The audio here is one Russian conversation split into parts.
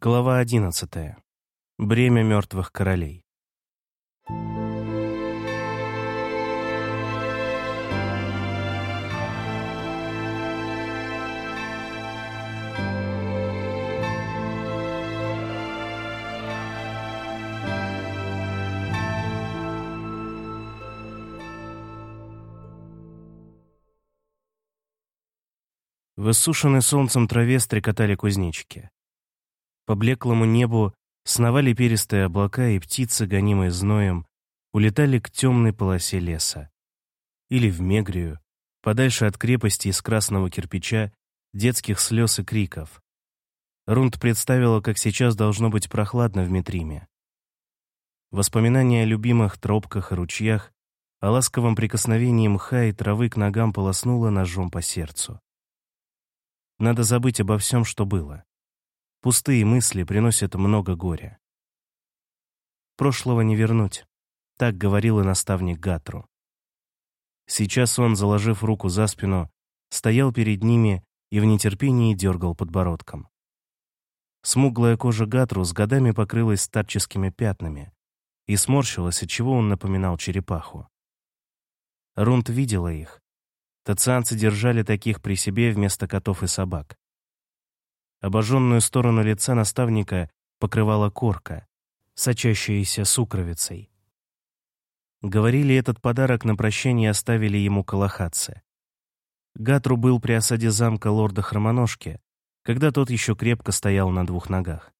Глава одиннадцатая. Бремя мертвых королей. В иссушенной солнцем траве стрекотали кузнечики. По блеклому небу сновали перистые облака, и птицы, гонимые зноем, улетали к темной полосе леса. Или в Мегрию, подальше от крепости из красного кирпича, детских слез и криков. Рунд представила, как сейчас должно быть прохладно в Метриме. Воспоминания о любимых тропках и ручьях, о ласковом прикосновении мха и травы к ногам полоснуло ножом по сердцу. Надо забыть обо всем, что было. Пустые мысли приносят много горя. Прошлого не вернуть, так говорил и наставник Гатру. Сейчас он, заложив руку за спину, стоял перед ними и в нетерпении дергал подбородком. Смуглая кожа Гатру с годами покрылась старческими пятнами и сморщилась, отчего он напоминал черепаху. Рунд видела их. Тацианцы держали таких при себе вместо котов и собак. Обожженную сторону лица наставника покрывала корка, сочащаяся сукровицей. Говорили, этот подарок на прощение оставили ему калахатцы. Гатру был при осаде замка лорда Хромоножки, когда тот еще крепко стоял на двух ногах.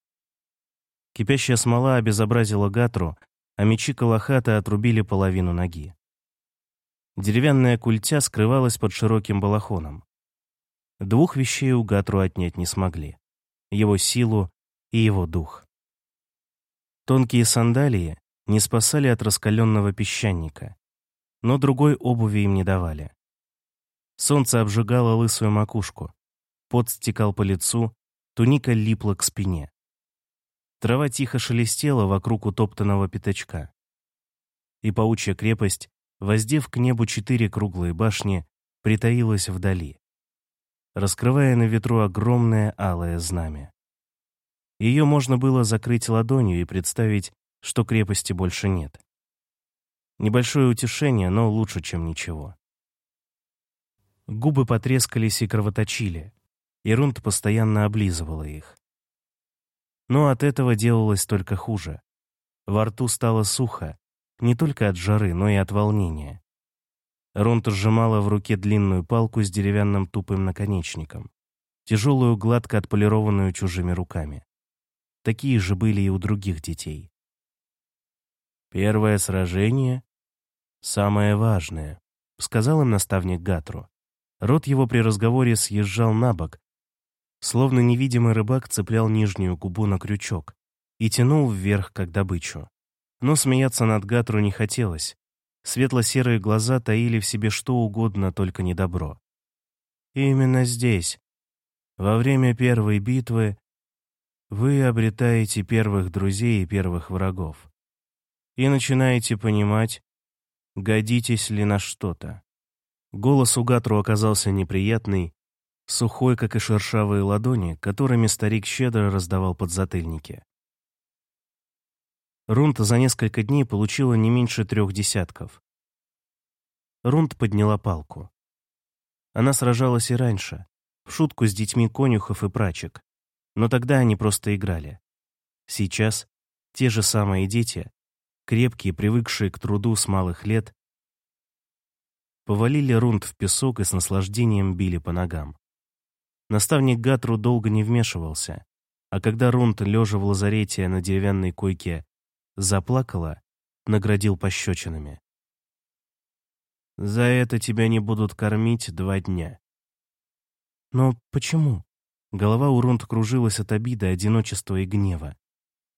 Кипящая смола обезобразила Гатру, а мечи Калахата отрубили половину ноги. Деревянная культя скрывалась под широким балахоном. Двух вещей у Гатру отнять не смогли — его силу и его дух. Тонкие сандалии не спасали от раскаленного песчаника, но другой обуви им не давали. Солнце обжигало лысую макушку, пот стекал по лицу, туника липла к спине. Трава тихо шелестела вокруг утоптанного пятачка. И паучья крепость, воздев к небу четыре круглые башни, притаилась вдали раскрывая на ветру огромное алое знамя. Ее можно было закрыть ладонью и представить, что крепости больше нет. Небольшое утешение, но лучше, чем ничего. Губы потрескались и кровоточили, и Рунд постоянно облизывала их. Но от этого делалось только хуже. Во рту стало сухо, не только от жары, но и от волнения. Ронта сжимала в руке длинную палку с деревянным тупым наконечником, тяжелую, гладко отполированную чужими руками. Такие же были и у других детей. «Первое сражение — самое важное», — сказал им наставник Гатру. Рот его при разговоре съезжал на бок, словно невидимый рыбак цеплял нижнюю губу на крючок и тянул вверх, как добычу. Но смеяться над Гатру не хотелось, Светло-серые глаза таили в себе что угодно, только не добро. именно здесь, во время первой битвы, вы обретаете первых друзей и первых врагов. И начинаете понимать, годитесь ли на что-то. Голос у Гатру оказался неприятный, сухой, как и шершавые ладони, которыми старик щедро раздавал подзатыльники. Рунта за несколько дней получила не меньше трех десятков. Рунт подняла палку. Она сражалась и раньше, в шутку с детьми конюхов и прачек, но тогда они просто играли. Сейчас те же самые дети, крепкие, привыкшие к труду с малых лет, повалили Рунт в песок и с наслаждением били по ногам. Наставник Гатру долго не вмешивался, а когда Рунт, лежа в лазарете на деревянной койке, заплакала, наградил пощечинами. «За это тебя не будут кормить два дня». «Но почему?» Голова у Рунд кружилась от обиды, одиночества и гнева.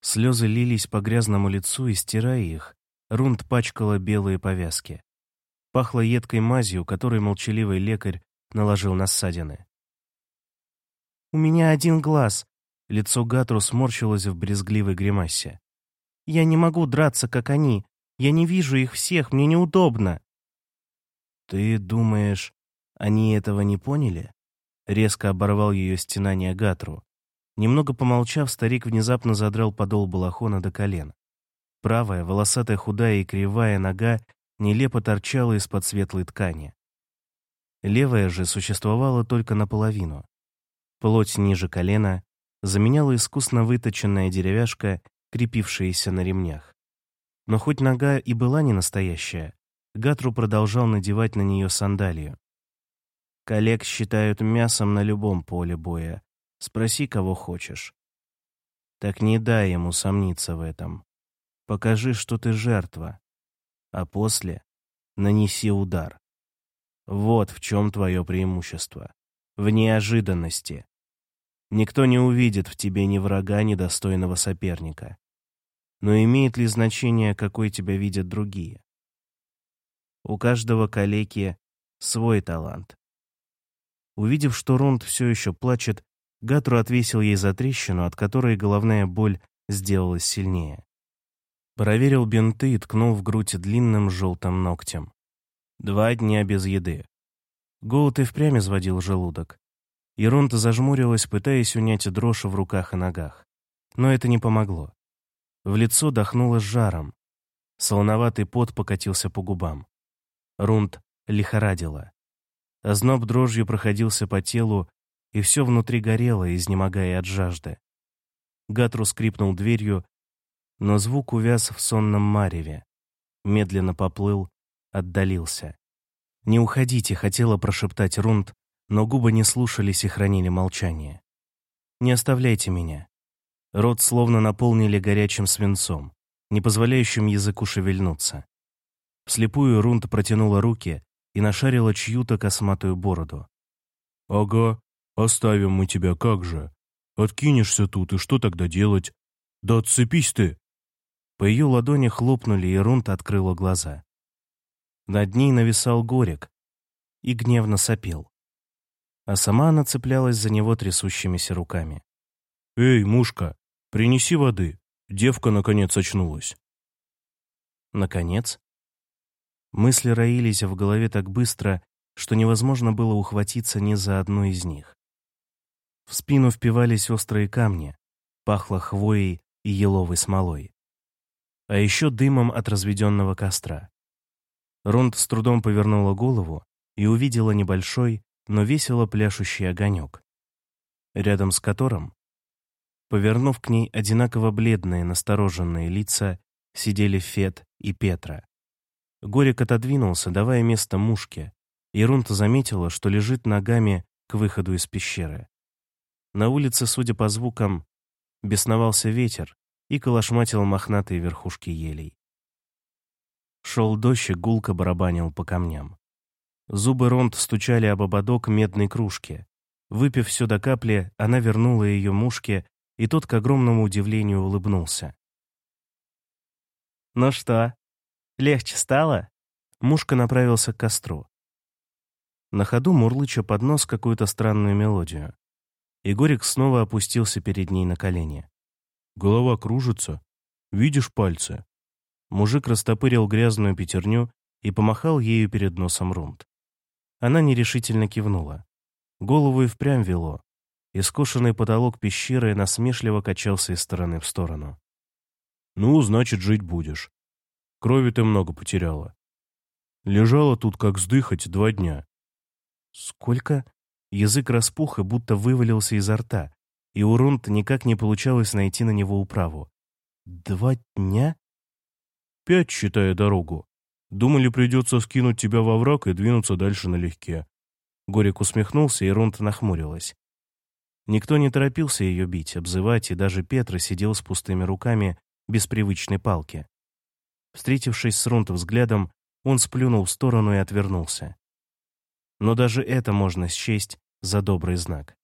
Слезы лились по грязному лицу, и, стирая их, Рунд пачкала белые повязки. Пахло едкой мазью, которой молчаливый лекарь наложил на ссадины. «У меня один глаз», — лицо Гатру сморщилось в брезгливой гримасе. Я не могу драться, как они. Я не вижу их всех, мне неудобно». «Ты думаешь, они этого не поняли?» Резко оборвал ее стенание Гатру. Немного помолчав, старик внезапно задрал подол балахона до колен. Правая, волосатая, худая и кривая нога нелепо торчала из-под светлой ткани. Левая же существовала только наполовину. Плоть ниже колена заменяла искусно выточенная деревяшка, крепившаяся на ремнях. Но хоть нога и была не настоящая, Гатру продолжал надевать на нее сандалию. Коллег считают мясом на любом поле боя. Спроси, кого хочешь. Так не дай ему сомниться в этом. Покажи, что ты жертва. А после нанеси удар. Вот в чем твое преимущество. В неожиданности. Никто не увидит в тебе ни врага, ни достойного соперника. Но имеет ли значение, какой тебя видят другие? У каждого калеки свой талант. Увидев, что Рунд все еще плачет, Гатру отвесил ей за трещину, от которой головная боль сделалась сильнее. Проверил бинты и ткнул в грудь длинным желтым ногтем. Два дня без еды. Голод и впрямь изводил желудок. Иронта зажмурилась, пытаясь унять дрожь в руках и ногах. Но это не помогло. В лицо дохнуло жаром. Солоноватый пот покатился по губам. Рунд лихорадила. Озноб дрожью проходился по телу, и все внутри горело, изнемогая от жажды. Гатру скрипнул дверью, но звук увяз в сонном мареве. Медленно поплыл, отдалился. «Не уходите», — хотела прошептать Рунд, но губы не слушались и хранили молчание. «Не оставляйте меня». Рот словно наполнили горячим свинцом, не позволяющим языку шевельнуться. Вслепую Рунт протянула руки и нашарила чью-то косматую бороду. «Ага, оставим мы тебя, как же? Откинешься тут, и что тогда делать? Да отцепись ты!» По ее ладони хлопнули, и Рунт открыла глаза. Над ней нависал Горик и гневно сопел. А сама она цеплялась за него трясущимися руками. «Эй, мушка, принеси воды. Девка, наконец, очнулась». «Наконец?» Мысли роились в голове так быстро, что невозможно было ухватиться ни за одну из них. В спину впивались острые камни, пахло хвоей и еловой смолой. А еще дымом от разведенного костра. Ронд с трудом повернула голову и увидела небольшой, но весело пляшущий огонек, рядом с которым, повернув к ней одинаково бледные настороженные лица, сидели Фет и Петра. Горик отодвинулся, давая место мушке, и Рунта заметила, что лежит ногами к выходу из пещеры. На улице, судя по звукам, бесновался ветер и колошматил мохнатые верхушки елей. Шел дождь и гулко барабанил по камням. Зубы Ронт стучали об ободок медной кружки. Выпив все до капли, она вернула ее мушке, и тот, к огромному удивлению, улыбнулся. «Ну что, Легче стало?» Мушка направился к костру. На ходу мурлыча под нос какую-то странную мелодию. Егорик снова опустился перед ней на колени. «Голова кружится. Видишь пальцы?» Мужик растопырил грязную пятерню и помахал ею перед носом Румт. Она нерешительно кивнула. Голову и впрямь вело. Искошенный потолок пещеры насмешливо качался из стороны в сторону. «Ну, значит, жить будешь. Крови ты много потеряла. Лежала тут как сдыхать два дня. Сколько? Язык распух и будто вывалился изо рта, и у Рунта никак не получалось найти на него управу. Два дня? Пять, считая дорогу. Думали, придется скинуть тебя во враг и двинуться дальше налегке. Горик усмехнулся, и Рунта нахмурилась. Никто не торопился ее бить, обзывать, и даже Петра сидел с пустыми руками, без привычной палки. Встретившись с Рунт взглядом, он сплюнул в сторону и отвернулся. Но даже это можно счесть за добрый знак.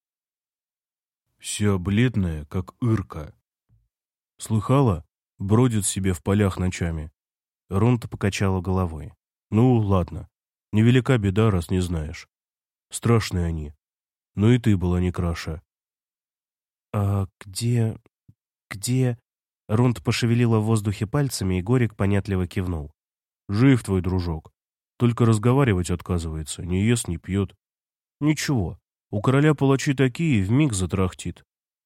«Вся бледная, как ирка. Слыхала? Бродит себе в полях ночами». Рунта покачала головой. «Ну, ладно. Невелика беда, раз не знаешь. Страшные они. Но и ты была не краша». «А где... где...» Рунд пошевелила в воздухе пальцами, и Горик понятливо кивнул. «Жив твой дружок. Только разговаривать отказывается, не ест, не пьет. Ничего, у короля палачи такие, вмиг затрахтит.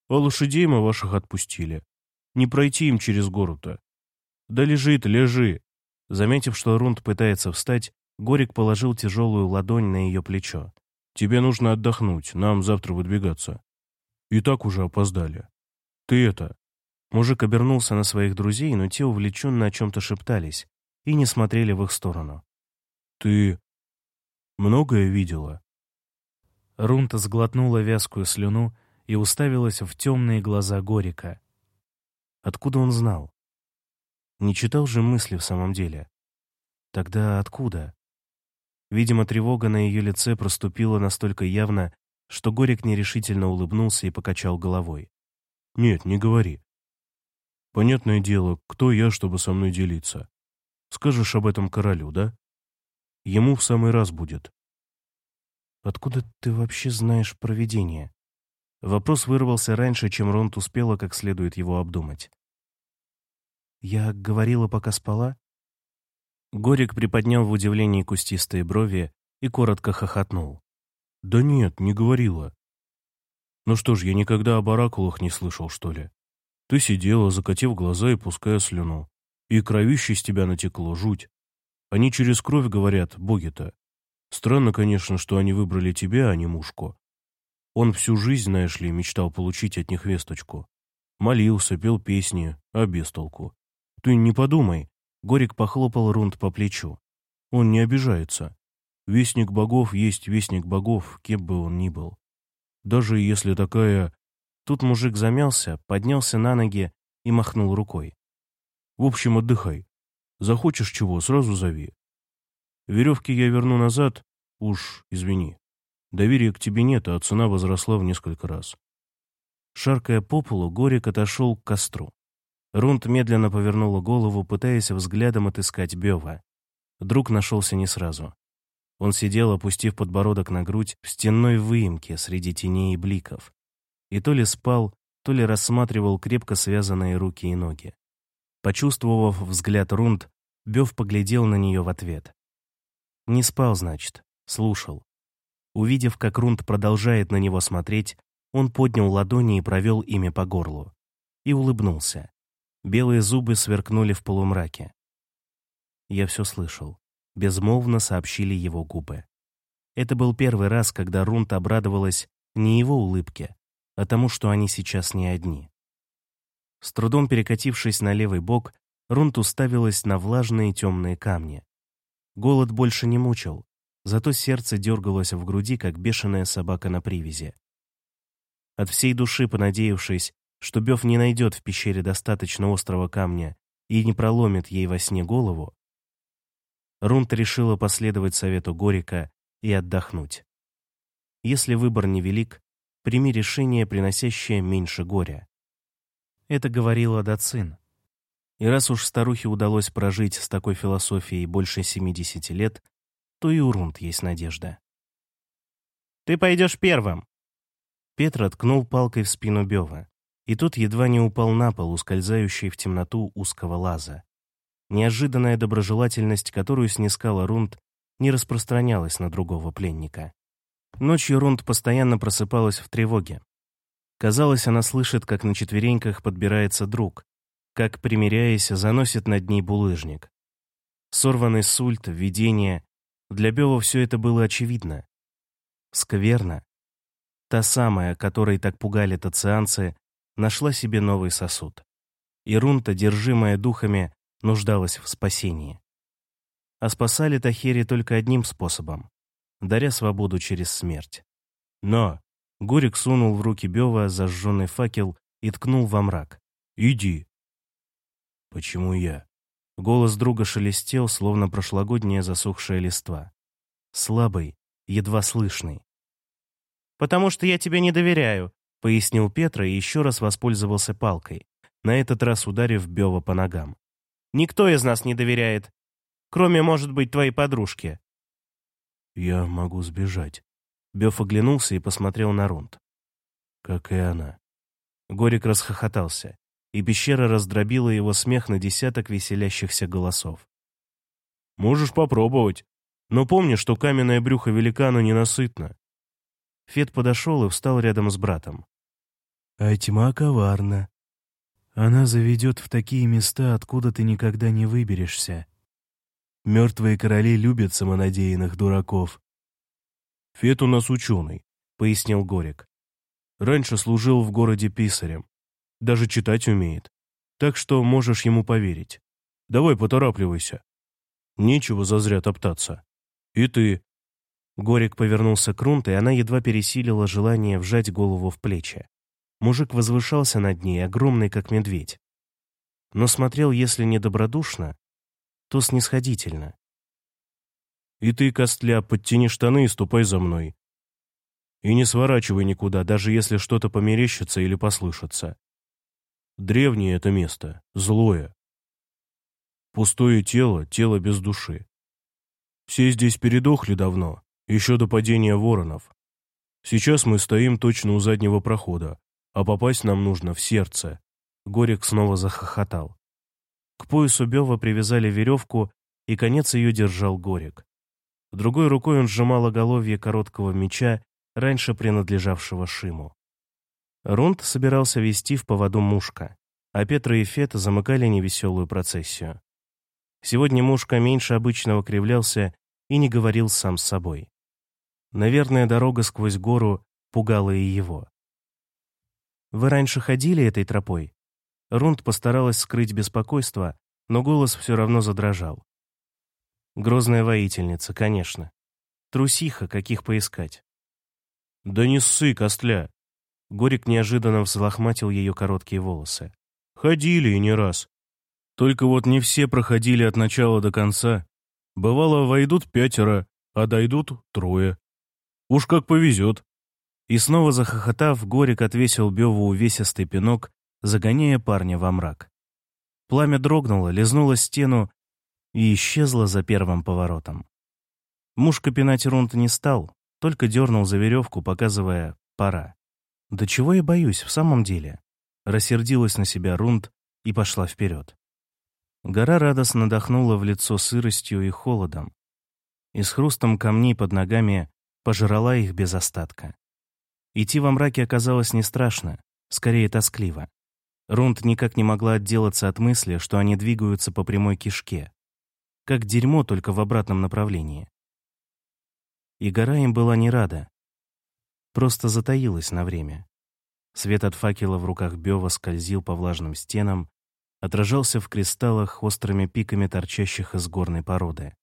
А лошадей мы ваших отпустили. Не пройти им через гору-то. Да лежи ты, лежи. Заметив, что Рунд пытается встать, Горик положил тяжелую ладонь на ее плечо. Тебе нужно отдохнуть, нам завтра выдвигаться. И так уже опоздали. Ты это...» Мужик обернулся на своих друзей, но те увлеченно о чем-то шептались и не смотрели в их сторону. «Ты многое видела?» Рунта сглотнула вязкую слюну и уставилась в темные глаза Горика. Откуда он знал? Не читал же мысли в самом деле. Тогда откуда? Видимо, тревога на ее лице проступила настолько явно, что Горик нерешительно улыбнулся и покачал головой. «Нет, не говори. Понятное дело, кто я, чтобы со мной делиться? Скажешь об этом королю, да? Ему в самый раз будет». «Откуда ты вообще знаешь про видение?» Вопрос вырвался раньше, чем Ронт успела как следует его обдумать. «Я говорила, пока спала?» Горик приподнял в удивлении кустистые брови и коротко хохотнул. «Да нет, не говорила. Ну что ж, я никогда об оракулах не слышал, что ли? Ты сидела, закатив глаза и пуская слюну. И кровище с тебя натекло, жуть. Они через кровь говорят, боги-то. Странно, конечно, что они выбрали тебя, а не мушку. Он всю жизнь, знаешь ли, мечтал получить от них весточку. Молился, пел песни, а без толку. Ты не подумай. Горик похлопал Рунд по плечу. Он не обижается. Вестник богов есть вестник богов, кем бы он ни был. Даже если такая... Тут мужик замялся, поднялся на ноги и махнул рукой. В общем, отдыхай. Захочешь чего, сразу зови. Веревки я верну назад, уж извини. Доверия к тебе нет, а цена возросла в несколько раз. Шаркая по полу, Горик отошел к костру. Рунд медленно повернула голову, пытаясь взглядом отыскать Бева. Друг нашелся не сразу. Он сидел, опустив подбородок на грудь, в стенной выемке среди теней и бликов. И то ли спал, то ли рассматривал крепко связанные руки и ноги. Почувствовав взгляд Рунд, Бев поглядел на нее в ответ. Не спал, значит, слушал. Увидев, как Рунд продолжает на него смотреть, он поднял ладони и провел ими по горлу. И улыбнулся. Белые зубы сверкнули в полумраке. Я все слышал. Безмолвно сообщили его губы. Это был первый раз, когда Рунд обрадовалась не его улыбке, а тому, что они сейчас не одни. С трудом перекатившись на левый бок, Рунд уставилась на влажные темные камни. Голод больше не мучил, зато сердце дергалось в груди, как бешеная собака на привязи. От всей души понадеявшись, что Бёв не найдет в пещере достаточно острого камня и не проломит ей во сне голову, Рунт решила последовать совету Горика и отдохнуть. Если выбор невелик, прими решение, приносящее меньше горя. Это говорила Дацин. И раз уж старухе удалось прожить с такой философией больше 70 лет, то и у Рунд есть надежда. «Ты пойдешь первым!» Петр ткнул палкой в спину Бева, и тот едва не упал на пол, ускользающий в темноту узкого лаза. Неожиданная доброжелательность, которую снискала Рунд, не распространялась на другого пленника. Ночью Рунд постоянно просыпалась в тревоге. Казалось, она слышит, как на четвереньках подбирается друг, как, примиряясь, заносит над ней булыжник. Сорванный сульт, видение, для Бева все это было очевидно. Скверно. Та самая, которой так пугали тацианцы, нашла себе новый сосуд. И Рунта, держимая духами, нуждалась в спасении. А спасали Тахери только одним способом — даря свободу через смерть. Но Горик сунул в руки Бева зажженный факел и ткнул во мрак. «Иди!» «Почему я?» Голос друга шелестел, словно прошлогодняя засохшая листва. Слабый, едва слышный. «Потому что я тебе не доверяю», — пояснил Петра и еще раз воспользовался палкой, на этот раз ударив Бева по ногам. «Никто из нас не доверяет, кроме, может быть, твоей подружки». «Я могу сбежать». Бев оглянулся и посмотрел на Рунд. «Как и она». Горик расхохотался и пещера раздробила его смех на десяток веселящихся голосов. «Можешь попробовать, но помни, что каменное брюхо великана ненасытно». Фет подошел и встал рядом с братом. А тьма коварна. Она заведет в такие места, откуда ты никогда не выберешься. Мертвые короли любят самонадеянных дураков. «Фет у нас ученый», — пояснил Горик. «Раньше служил в городе писарем. Даже читать умеет. Так что можешь ему поверить. Давай поторапливайся. Нечего зазря топтаться. И ты». Горик повернулся к Рунт, и она едва пересилила желание вжать голову в плечи. Мужик возвышался над ней, огромный, как медведь. Но смотрел, если не добродушно, то снисходительно. «И ты, костля, подтяни штаны и ступай за мной. И не сворачивай никуда, даже если что-то померещится или послышится. Древнее это место, злое. Пустое тело, тело без души. Все здесь передохли давно, еще до падения воронов. Сейчас мы стоим точно у заднего прохода, а попасть нам нужно в сердце». Горик снова захохотал. К поясу Бева привязали веревку, и конец ее держал Горик. Другой рукой он сжимал оголовье короткого меча, раньше принадлежавшего Шиму. Рунд собирался вести в поводу мушка, а Петра и Фет замыкали невеселую процессию. Сегодня мушка меньше обычного кривлялся и не говорил сам с собой. Наверное, дорога сквозь гору пугала и его. «Вы раньше ходили этой тропой?» Рунд постаралась скрыть беспокойство, но голос все равно задрожал. Грозная воительница, конечно. Трусиха, каких поискать. «Да не ссы, костля!» Горик неожиданно взлохматил ее короткие волосы. «Ходили и не раз. Только вот не все проходили от начала до конца. Бывало, войдут пятеро, а дойдут трое. Уж как повезет. И снова захохотав, Горик отвесил Беву увесистый пинок, загоняя парня во мрак. Пламя дрогнуло, лизнуло стену и исчезло за первым поворотом. Мушка пинать Рунт не стал, только дернул за веревку, показывая «пора». «Да чего я боюсь, в самом деле?» Рассердилась на себя Рунд и пошла вперед. Гора радостно дохнула в лицо сыростью и холодом, и с хрустом камней под ногами пожрала их без остатка. Идти во мраке оказалось не страшно, скорее тоскливо. Рунд никак не могла отделаться от мысли, что они двигаются по прямой кишке. Как дерьмо, только в обратном направлении. И гора им была не рада. Просто затаилась на время. Свет от факела в руках Бева скользил по влажным стенам, отражался в кристаллах острыми пиками торчащих из горной породы.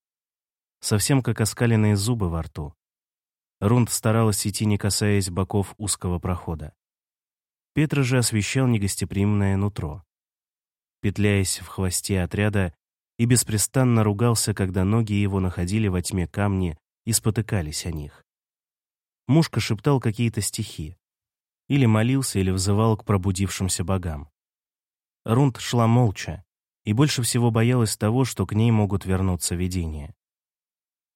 Совсем как оскаленные зубы во рту. Рунд старалась идти, не касаясь боков узкого прохода. Петра же освещал негостеприимное нутро. Петляясь в хвосте отряда, и беспрестанно ругался, когда ноги его находили во тьме камни и спотыкались о них. Мушка шептал какие-то стихи. Или молился, или взывал к пробудившимся богам. Рунд шла молча, и больше всего боялась того, что к ней могут вернуться видения.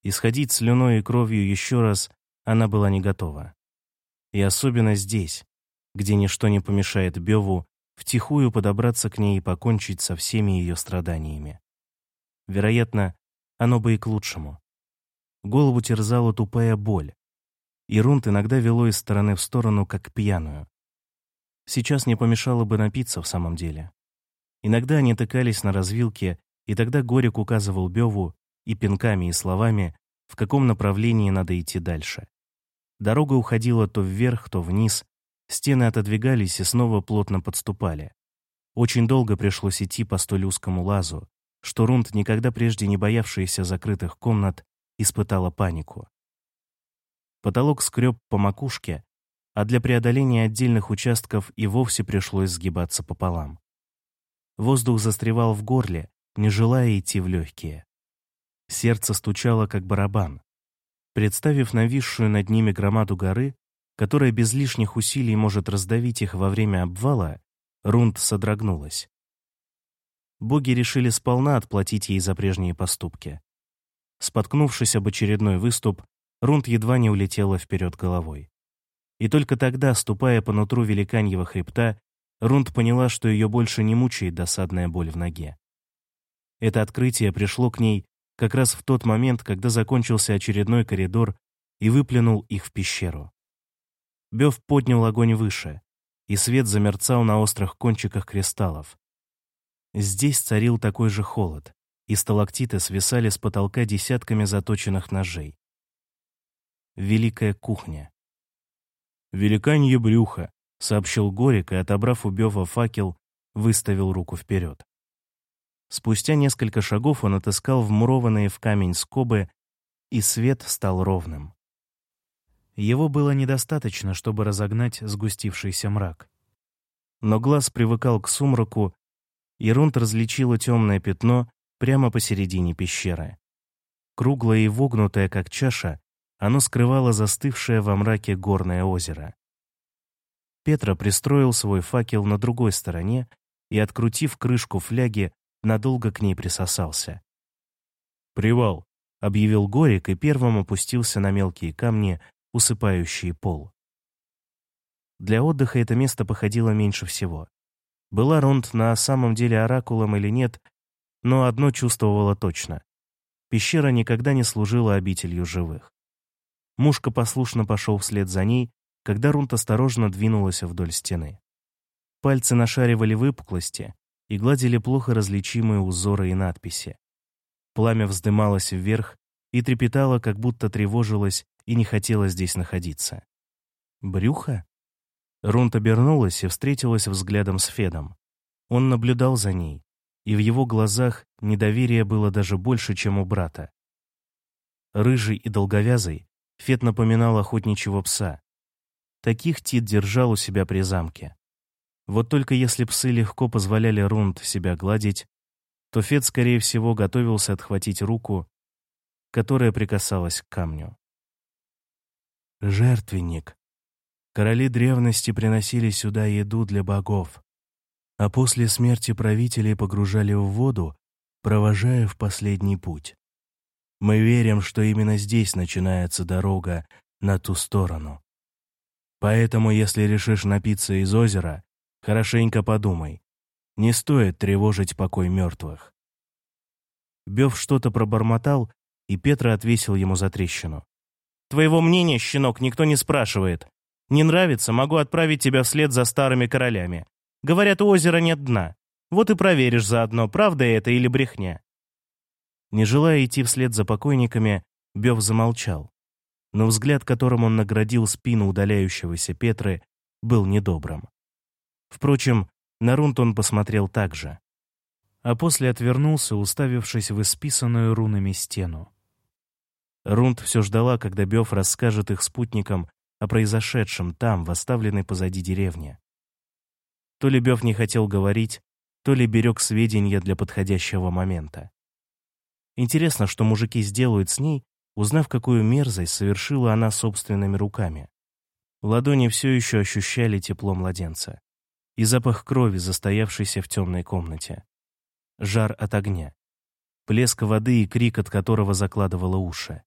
Исходить слюной и кровью еще раз она была не готова. И особенно здесь, где ничто не помешает Беву втихую подобраться к ней и покончить со всеми ее страданиями. Вероятно, оно бы и к лучшему. Голову терзала тупая боль, и Рунт иногда вело из стороны в сторону, как пьяную. Сейчас не помешало бы напиться в самом деле. Иногда они тыкались на развилке, и тогда Горик указывал Беву и пинками, и словами, в каком направлении надо идти дальше. Дорога уходила то вверх, то вниз, стены отодвигались и снова плотно подступали. Очень долго пришлось идти по столь узкому лазу, что Рунд, никогда прежде не боявшаяся закрытых комнат, испытала панику. Потолок скреб по макушке, а для преодоления отдельных участков и вовсе пришлось сгибаться пополам. Воздух застревал в горле, не желая идти в легкие. Сердце стучало, как барабан. Представив нависшую над ними громаду горы, которая без лишних усилий может раздавить их во время обвала, Рунд содрогнулась. Боги решили сполна отплатить ей за прежние поступки. Споткнувшись об очередной выступ, Рунд едва не улетела вперед головой. И только тогда, ступая по нутру великаньего хребта, Рунд поняла, что ее больше не мучает досадная боль в ноге. Это открытие пришло к ней как раз в тот момент, когда закончился очередной коридор и выплюнул их в пещеру. Бёв поднял огонь выше, и свет замерцал на острых кончиках кристаллов. Здесь царил такой же холод, и сталактиты свисали с потолка десятками заточенных ножей. Великая кухня. «Великанье брюхо», — сообщил Горик и, отобрав у Бёва факел, выставил руку вперед. Спустя несколько шагов он отыскал вмурованные в камень скобы, и свет стал ровным. Его было недостаточно, чтобы разогнать сгустившийся мрак. Но глаз привыкал к сумраку, и Рунт различила темное пятно прямо посередине пещеры. Круглое и вогнутое, как чаша, оно скрывало застывшее во мраке горное озеро. Петра пристроил свой факел на другой стороне и, открутив крышку фляги, надолго к ней присосался. «Привал», — объявил Горик и первым опустился на мелкие камни, усыпающие пол. Для отдыха это место походило меньше всего. Была Рунд на самом деле оракулом или нет, но одно чувствовала точно. Пещера никогда не служила обителью живых. Мушка послушно пошел вслед за ней, когда Рунд осторожно двинулась вдоль стены. Пальцы нашаривали выпуклости и гладили плохо различимые узоры и надписи. Пламя вздымалось вверх и трепетало, как будто тревожилось и не хотела здесь находиться. Брюхо? Рунт обернулась и встретилась взглядом с Федом. Он наблюдал за ней, и в его глазах недоверие было даже больше, чем у брата. Рыжий и долговязый, Фед напоминал охотничьего пса. Таких Тит держал у себя при замке. Вот только если псы легко позволяли Рунд себя гладить, то Фед, скорее всего, готовился отхватить руку, которая прикасалась к камню. Жертвенник. Короли древности приносили сюда еду для богов, а после смерти правителей погружали в воду, провожая в последний путь. Мы верим, что именно здесь начинается дорога на ту сторону. Поэтому, если решишь напиться из озера, хорошенько подумай. Не стоит тревожить покой мертвых. Бев что-то пробормотал, и Петра отвесил ему за трещину. Твоего мнения, щенок, никто не спрашивает. Не нравится, могу отправить тебя вслед за старыми королями. Говорят, у озера нет дна. Вот и проверишь заодно, правда это или брехня». Не желая идти вслед за покойниками, Бев замолчал. Но взгляд, которым он наградил спину удаляющегося Петры, был недобрым. Впрочем, на Рунт он посмотрел так же. А после отвернулся, уставившись в исписанную рунами стену. Рунд все ждала, когда Бёв расскажет их спутникам о произошедшем там, в оставленной позади деревне. То ли Бёв не хотел говорить, то ли берег сведения для подходящего момента. Интересно, что мужики сделают с ней, узнав, какую мерзость совершила она собственными руками. Ладони все еще ощущали тепло младенца и запах крови, застоявшейся в темной комнате. Жар от огня, плеск воды и крик, от которого закладывало уши.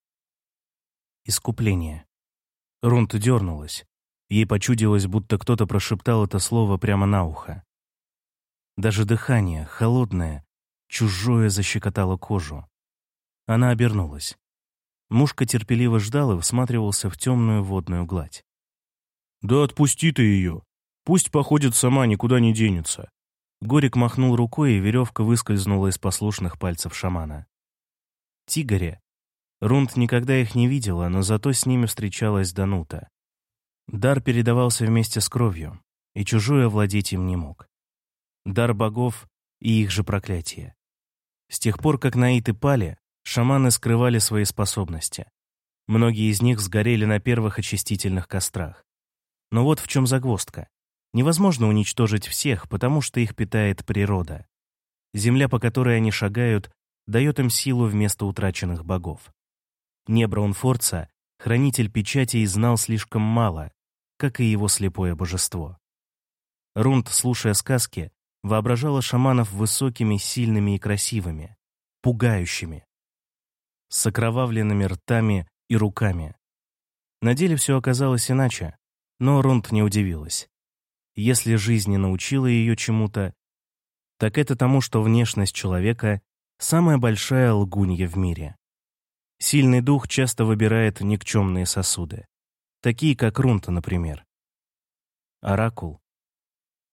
Искупление. Рунт дернулась. Ей почудилось, будто кто-то прошептал это слово прямо на ухо. Даже дыхание, холодное, чужое защекотало кожу. Она обернулась. Мушка терпеливо ждал и всматривался в темную водную гладь. «Да отпусти ты ее! Пусть походит сама, никуда не денется!» Горик махнул рукой, и веревка выскользнула из послушных пальцев шамана. Тигоре, Рунд никогда их не видела, но зато с ними встречалась Данута. Дар передавался вместе с кровью, и чужое владеть им не мог. Дар богов и их же проклятие. С тех пор, как наиты пали, шаманы скрывали свои способности. Многие из них сгорели на первых очистительных кострах. Но вот в чем загвоздка. Невозможно уничтожить всех, потому что их питает природа. Земля, по которой они шагают, дает им силу вместо утраченных богов. Небраунфорца, хранитель печатей, знал слишком мало, как и его слепое божество. Рунд, слушая сказки, воображала шаманов высокими, сильными и красивыми, пугающими, с окровавленными ртами и руками. На деле все оказалось иначе, но Рунд не удивилась. Если жизнь не научила ее чему-то, так это тому, что внешность человека — самая большая лгунья в мире. Сильный дух часто выбирает никчемные сосуды, такие как Рунта, например. Оракул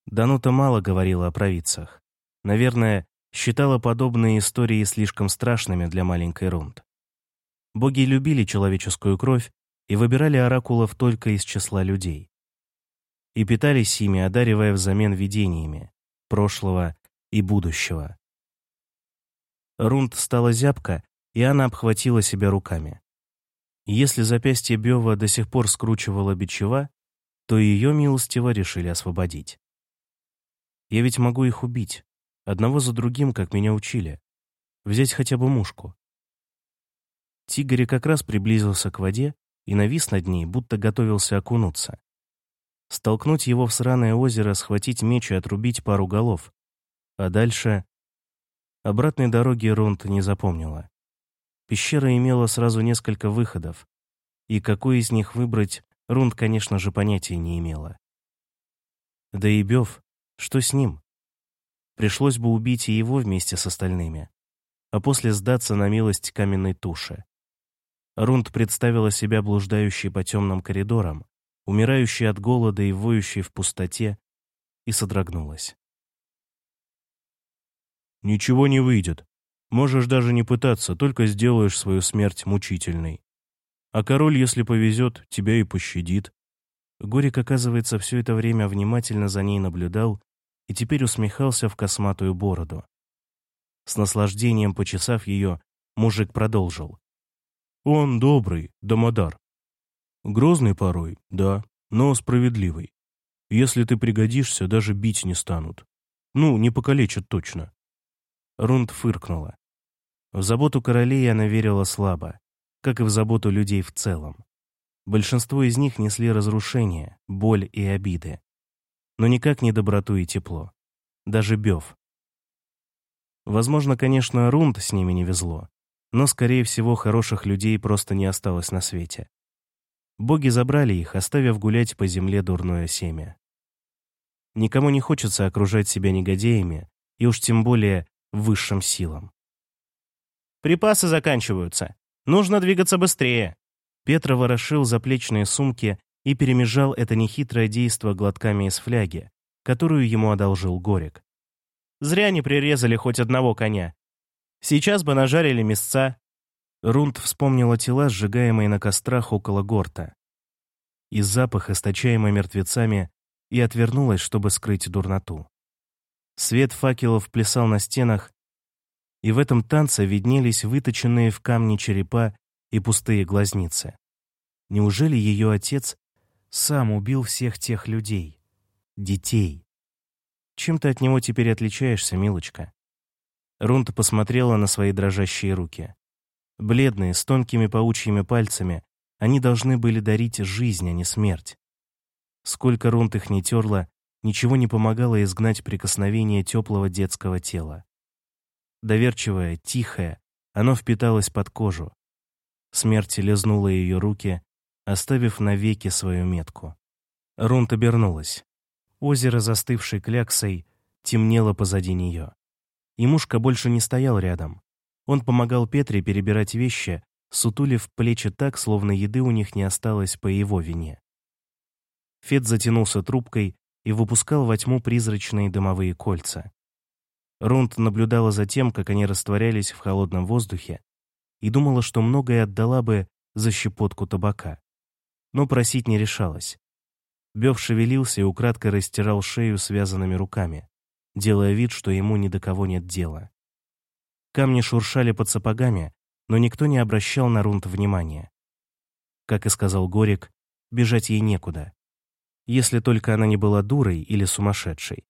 Данута мало говорила о провидцах. Наверное, считала подобные истории слишком страшными для маленькой Рунд. Боги любили человеческую кровь и выбирали оракулов только из числа людей. И питались ими, одаривая взамен видениями прошлого и будущего. Рунд стала зябка, и она обхватила себя руками. Если запястье Бева до сих пор скручивало бичева, то ее милостиво решили освободить. Я ведь могу их убить, одного за другим, как меня учили. Взять хотя бы мушку. Тигри как раз приблизился к воде и навис над ней, будто готовился окунуться. Столкнуть его в сраное озеро, схватить меч и отрубить пару голов. А дальше... Обратной дороги Ронт не запомнила. Пещера имела сразу несколько выходов, и какой из них выбрать, Рунд, конечно же, понятия не имела. Да и Бёв, что с ним? Пришлось бы убить и его вместе с остальными, а после сдаться на милость каменной туши. Рунд представила себя блуждающей по темным коридорам, умирающей от голода и воющей в пустоте, и содрогнулась. «Ничего не выйдет. Можешь даже не пытаться, только сделаешь свою смерть мучительной. А король, если повезет, тебя и пощадит». Горик, оказывается, все это время внимательно за ней наблюдал и теперь усмехался в косматую бороду. С наслаждением почесав ее, мужик продолжил. «Он добрый, Дамодар. Грозный порой, да, но справедливый. Если ты пригодишься, даже бить не станут. Ну, не покалечат точно». Рунд фыркнула. В заботу королей она верила слабо, как и в заботу людей в целом. Большинство из них несли разрушение, боль и обиды но никак не доброту и тепло. Даже Бёв. Возможно, конечно, Рунд с ними не везло, но, скорее всего, хороших людей просто не осталось на свете. Боги забрали их, оставив гулять по земле дурное семя. Никому не хочется окружать себя негодяями, и уж тем более высшим силам. «Припасы заканчиваются. Нужно двигаться быстрее». Петра ворошил заплечные сумки и перемежал это нехитрое действо глотками из фляги, которую ему одолжил Горик. Зря не прирезали хоть одного коня. Сейчас бы нажарили мясца. Рунд вспомнила тела, сжигаемые на кострах около горта. И запах, источаемый мертвецами, и отвернулась, чтобы скрыть дурноту. Свет факелов плясал на стенах, и в этом танце виднелись выточенные в камне черепа и пустые глазницы. Неужели ее отец сам убил всех тех людей, детей. Чем ты от него теперь отличаешься, милочка?» Рунта посмотрела на свои дрожащие руки. Бледные, с тонкими паучьими пальцами, они должны были дарить жизнь, а не смерть. Сколько Рунт их не терла, ничего не помогало изгнать прикосновение теплого детского тела. Доверчивое, тихое, оно впиталось под кожу. Смерть лизнула ее руки, оставив навеки свою метку. Рунт обернулась. Озеро, застывшей кляксой, темнело позади нее. И мушка больше не стоял рядом. Он помогал Петре перебирать вещи, сутулив плечи так, словно еды у них не осталось по его вине. Фет затянулся трубкой и выпускал во тьму призрачные дымовые кольца. Рунд наблюдала за тем, как они растворялись в холодном воздухе, и думала, что многое отдала бы за щепотку табака но просить не решалась. Бёв шевелился и украдкой растирал шею связанными руками, делая вид, что ему ни до кого нет дела. Камни шуршали под сапогами, но никто не обращал на Рунт внимания. Как и сказал Горик, бежать ей некуда, если только она не была дурой или сумасшедшей.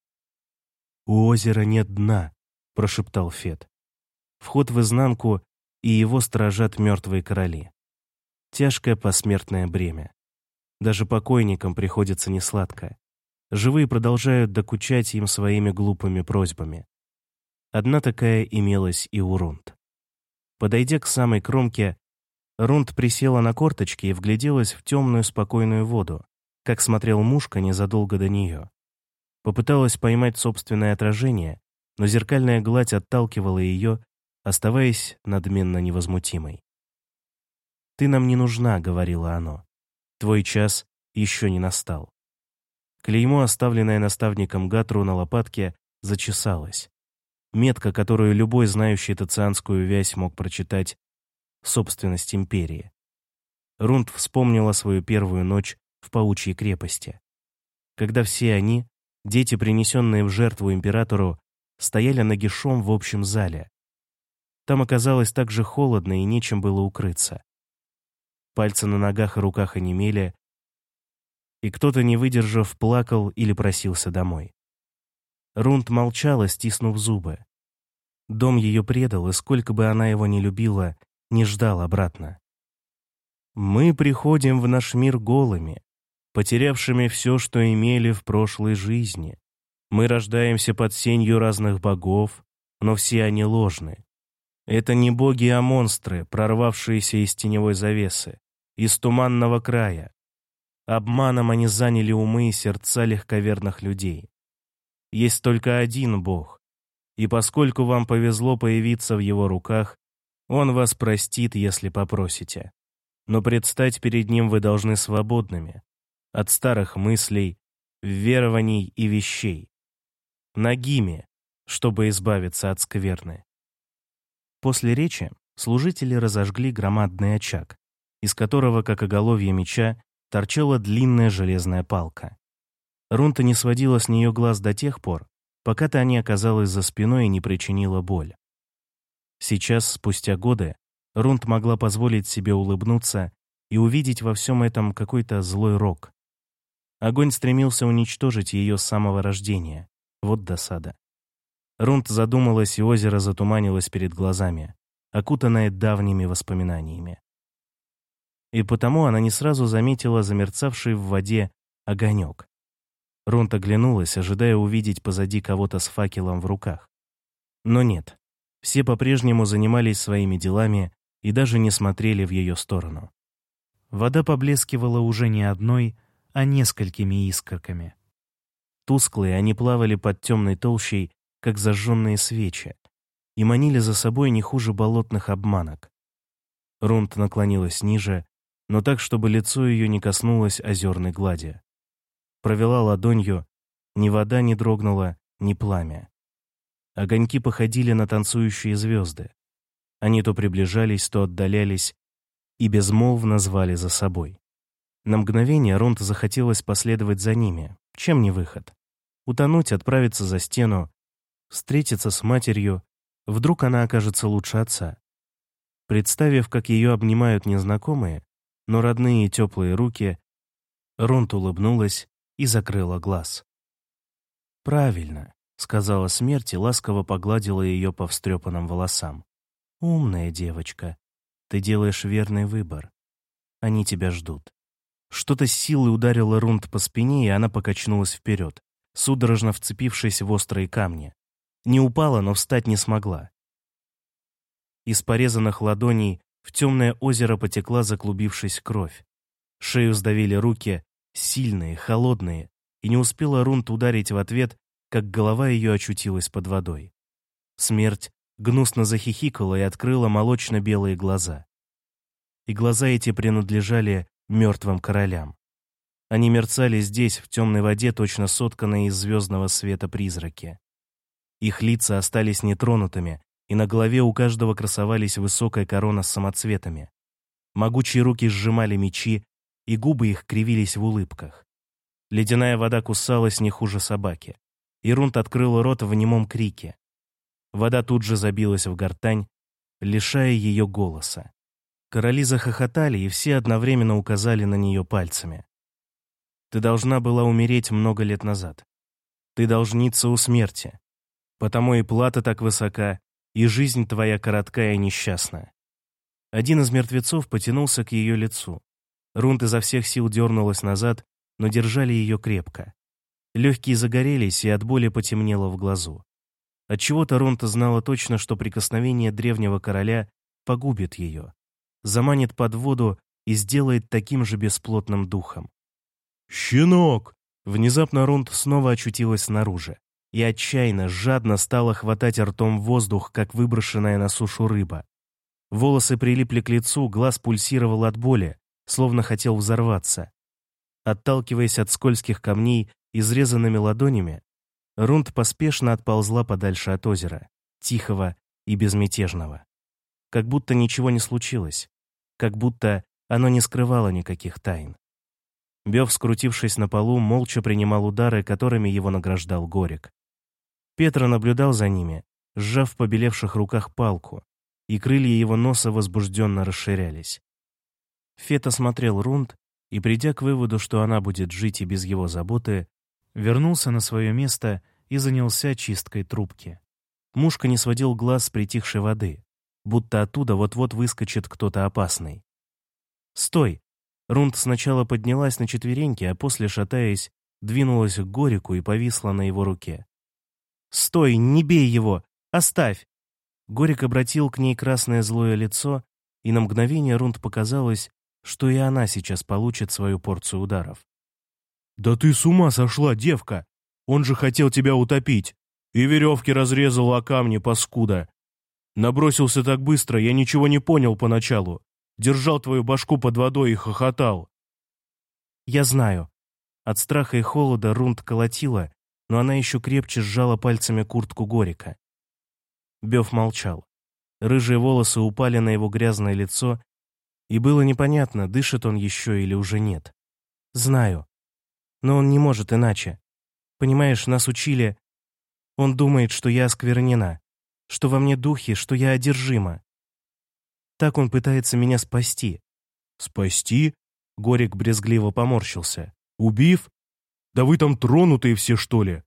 «У озера нет дна», — прошептал Фет. «Вход в изнанку, и его сторожат мертвые короли. Тяжкое посмертное бремя. Даже покойникам приходится несладко. Живые продолжают докучать им своими глупыми просьбами. Одна такая имелась и у Рунд. Подойдя к самой кромке, Рунд присела на корточки и вгляделась в темную спокойную воду, как смотрел мушка незадолго до нее. Попыталась поймать собственное отражение, но зеркальная гладь отталкивала ее, оставаясь надменно невозмутимой. «Ты нам не нужна», — говорило оно. «Твой час еще не настал». Клеймо, оставленное наставником Гатру на лопатке, зачесалось. Метка, которую любой знающий тацианскую вязь мог прочитать, собственность империи. Рунд вспомнила свою первую ночь в паучьей крепости, когда все они, дети, принесенные в жертву императору, стояли нагишом в общем зале. Там оказалось так же холодно и нечем было укрыться. Пальцы на ногах и руках онемели, и кто-то, не выдержав, плакал или просился домой. Рунд молчала, стиснув зубы. Дом ее предал, и сколько бы она его ни любила, не ждал обратно. Мы приходим в наш мир голыми, потерявшими все, что имели в прошлой жизни. Мы рождаемся под сенью разных богов, но все они ложны. Это не боги, а монстры, прорвавшиеся из теневой завесы, из туманного края. Обманом они заняли умы и сердца легковерных людей. Есть только один бог, и поскольку вам повезло появиться в его руках, он вас простит, если попросите но предстать перед ним вы должны свободными от старых мыслей, верований и вещей, нагими, чтобы избавиться от скверны. После речи служители разожгли громадный очаг, из которого, как оголовье меча, торчала длинная железная палка. Рунта не сводила с нее глаз до тех пор, пока та не оказалась за спиной и не причинила боль. Сейчас, спустя годы, Рунд могла позволить себе улыбнуться и увидеть во всем этом какой-то злой рок. Огонь стремился уничтожить ее с самого рождения. Вот досада. Рунд задумалась, и озеро затуманилось перед глазами, окутанное давними воспоминаниями. И потому она не сразу заметила замерцавший в воде огонек. Рунд оглянулась, ожидая увидеть позади кого-то с факелом в руках. Но нет. Все по-прежнему занимались своими делами, и даже не смотрели в ее сторону. Вода поблескивала уже не одной, а несколькими искорками. Тусклые они плавали под темной толщей, как зажженные свечи, и манили за собой не хуже болотных обманок. Рунд наклонилась ниже, но так, чтобы лицо ее не коснулось озерной глади. Провела ладонью, ни вода не дрогнула, ни пламя. Огоньки походили на танцующие звезды. Они то приближались, то отдалялись и безмолвно звали за собой. На мгновение Ронт захотелось последовать за ними. Чем не выход? Утонуть, отправиться за стену, встретиться с матерью. Вдруг она окажется лучше отца. Представив, как ее обнимают незнакомые, но родные и теплые руки, Ронт улыбнулась и закрыла глаз. «Правильно», — сказала смерть и ласково погладила ее по встрепанным волосам. «Умная девочка. Ты делаешь верный выбор. Они тебя ждут». Что-то с силой ударило Рунд по спине, и она покачнулась вперед, судорожно вцепившись в острые камни. Не упала, но встать не смогла. Из порезанных ладоней в темное озеро потекла заклубившись кровь. Шею сдавили руки, сильные, холодные, и не успела Рунд ударить в ответ, как голова ее очутилась под водой. Смерть гнусно захихикала и открыла молочно-белые глаза. И глаза эти принадлежали мертвым королям. Они мерцали здесь, в темной воде, точно сотканные из звездного света призраки. Их лица остались нетронутыми, и на голове у каждого красовались высокая корона с самоцветами. Могучие руки сжимали мечи, и губы их кривились в улыбках. Ледяная вода кусалась не хуже собаки. Ирунт открыл рот в немом крике. Вода тут же забилась в гортань, лишая ее голоса. Короли захохотали, и все одновременно указали на нее пальцами. «Ты должна была умереть много лет назад. Ты должница у смерти. Потому и плата так высока, и жизнь твоя короткая и несчастная». Один из мертвецов потянулся к ее лицу. Рунт изо всех сил дернулась назад, но держали ее крепко. Легкие загорелись, и от боли потемнело в глазу. Отчего-то Ронта знала точно, что прикосновение древнего короля погубит ее, заманит под воду и сделает таким же бесплотным духом. «Щенок!» Внезапно Ронт снова очутилась снаружи и отчаянно, жадно стала хватать ртом воздух, как выброшенная на сушу рыба. Волосы прилипли к лицу, глаз пульсировал от боли, словно хотел взорваться. Отталкиваясь от скользких камней, изрезанными ладонями, Рунд поспешно отползла подальше от озера, тихого и безмятежного. Как будто ничего не случилось, как будто оно не скрывало никаких тайн. Бев, скрутившись на полу, молча принимал удары, которыми его награждал Горик. Петра наблюдал за ними, сжав в побелевших руках палку, и крылья его носа возбужденно расширялись. Фета смотрел Рунд и, придя к выводу, что она будет жить и без его заботы, вернулся на свое место и занялся чисткой трубки. Мушка не сводил глаз с притихшей воды, будто оттуда вот-вот выскочит кто-то опасный. «Стой!» Рунд сначала поднялась на четвереньки, а после, шатаясь, двинулась к Горику и повисла на его руке. «Стой! Не бей его! Оставь!» Горик обратил к ней красное злое лицо, и на мгновение Рунд показалось, что и она сейчас получит свою порцию ударов. «Да ты с ума сошла, девка! Он же хотел тебя утопить! И веревки разрезал о камни, паскуда! Набросился так быстро, я ничего не понял поначалу держал твою башку под водой и хохотал. Я знаю. От страха и холода Рунд колотила, но она еще крепче сжала пальцами куртку Горика. Бев молчал. Рыжие волосы упали на его грязное лицо, и было непонятно, дышит он еще или уже нет. Знаю. Но он не может иначе. Понимаешь, нас учили... Он думает, что я осквернена, что во мне духи, что я одержима. Так он пытается меня спасти». «Спасти?» — Горик брезгливо поморщился. «Убив? Да вы там тронутые все, что ли?»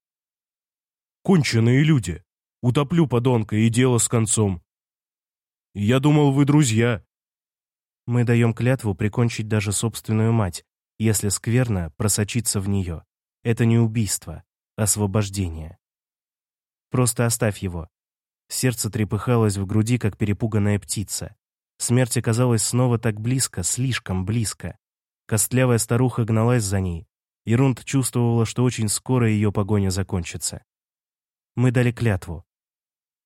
«Конченые люди. Утоплю подонка, и дело с концом. Я думал, вы друзья». Мы даем клятву прикончить даже собственную мать, если скверно просочиться в нее. Это не убийство, а освобождение. Просто оставь его. Сердце трепыхалось в груди, как перепуганная птица. Смерть оказалась снова так близко, слишком близко. Костлявая старуха гналась за ней, и Рунд чувствовала, что очень скоро ее погоня закончится. Мы дали клятву.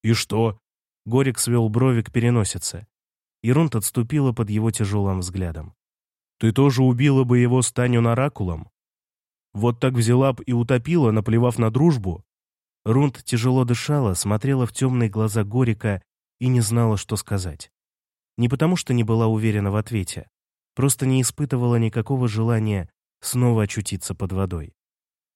«И что?» Горик свел брови к переносице. И Рунд отступила под его тяжелым взглядом. «Ты тоже убила бы его станю наракулом? Вот так взяла б и утопила, наплевав на дружбу?» Рунд тяжело дышала, смотрела в темные глаза Горика и не знала, что сказать. Не потому, что не была уверена в ответе, просто не испытывала никакого желания снова очутиться под водой.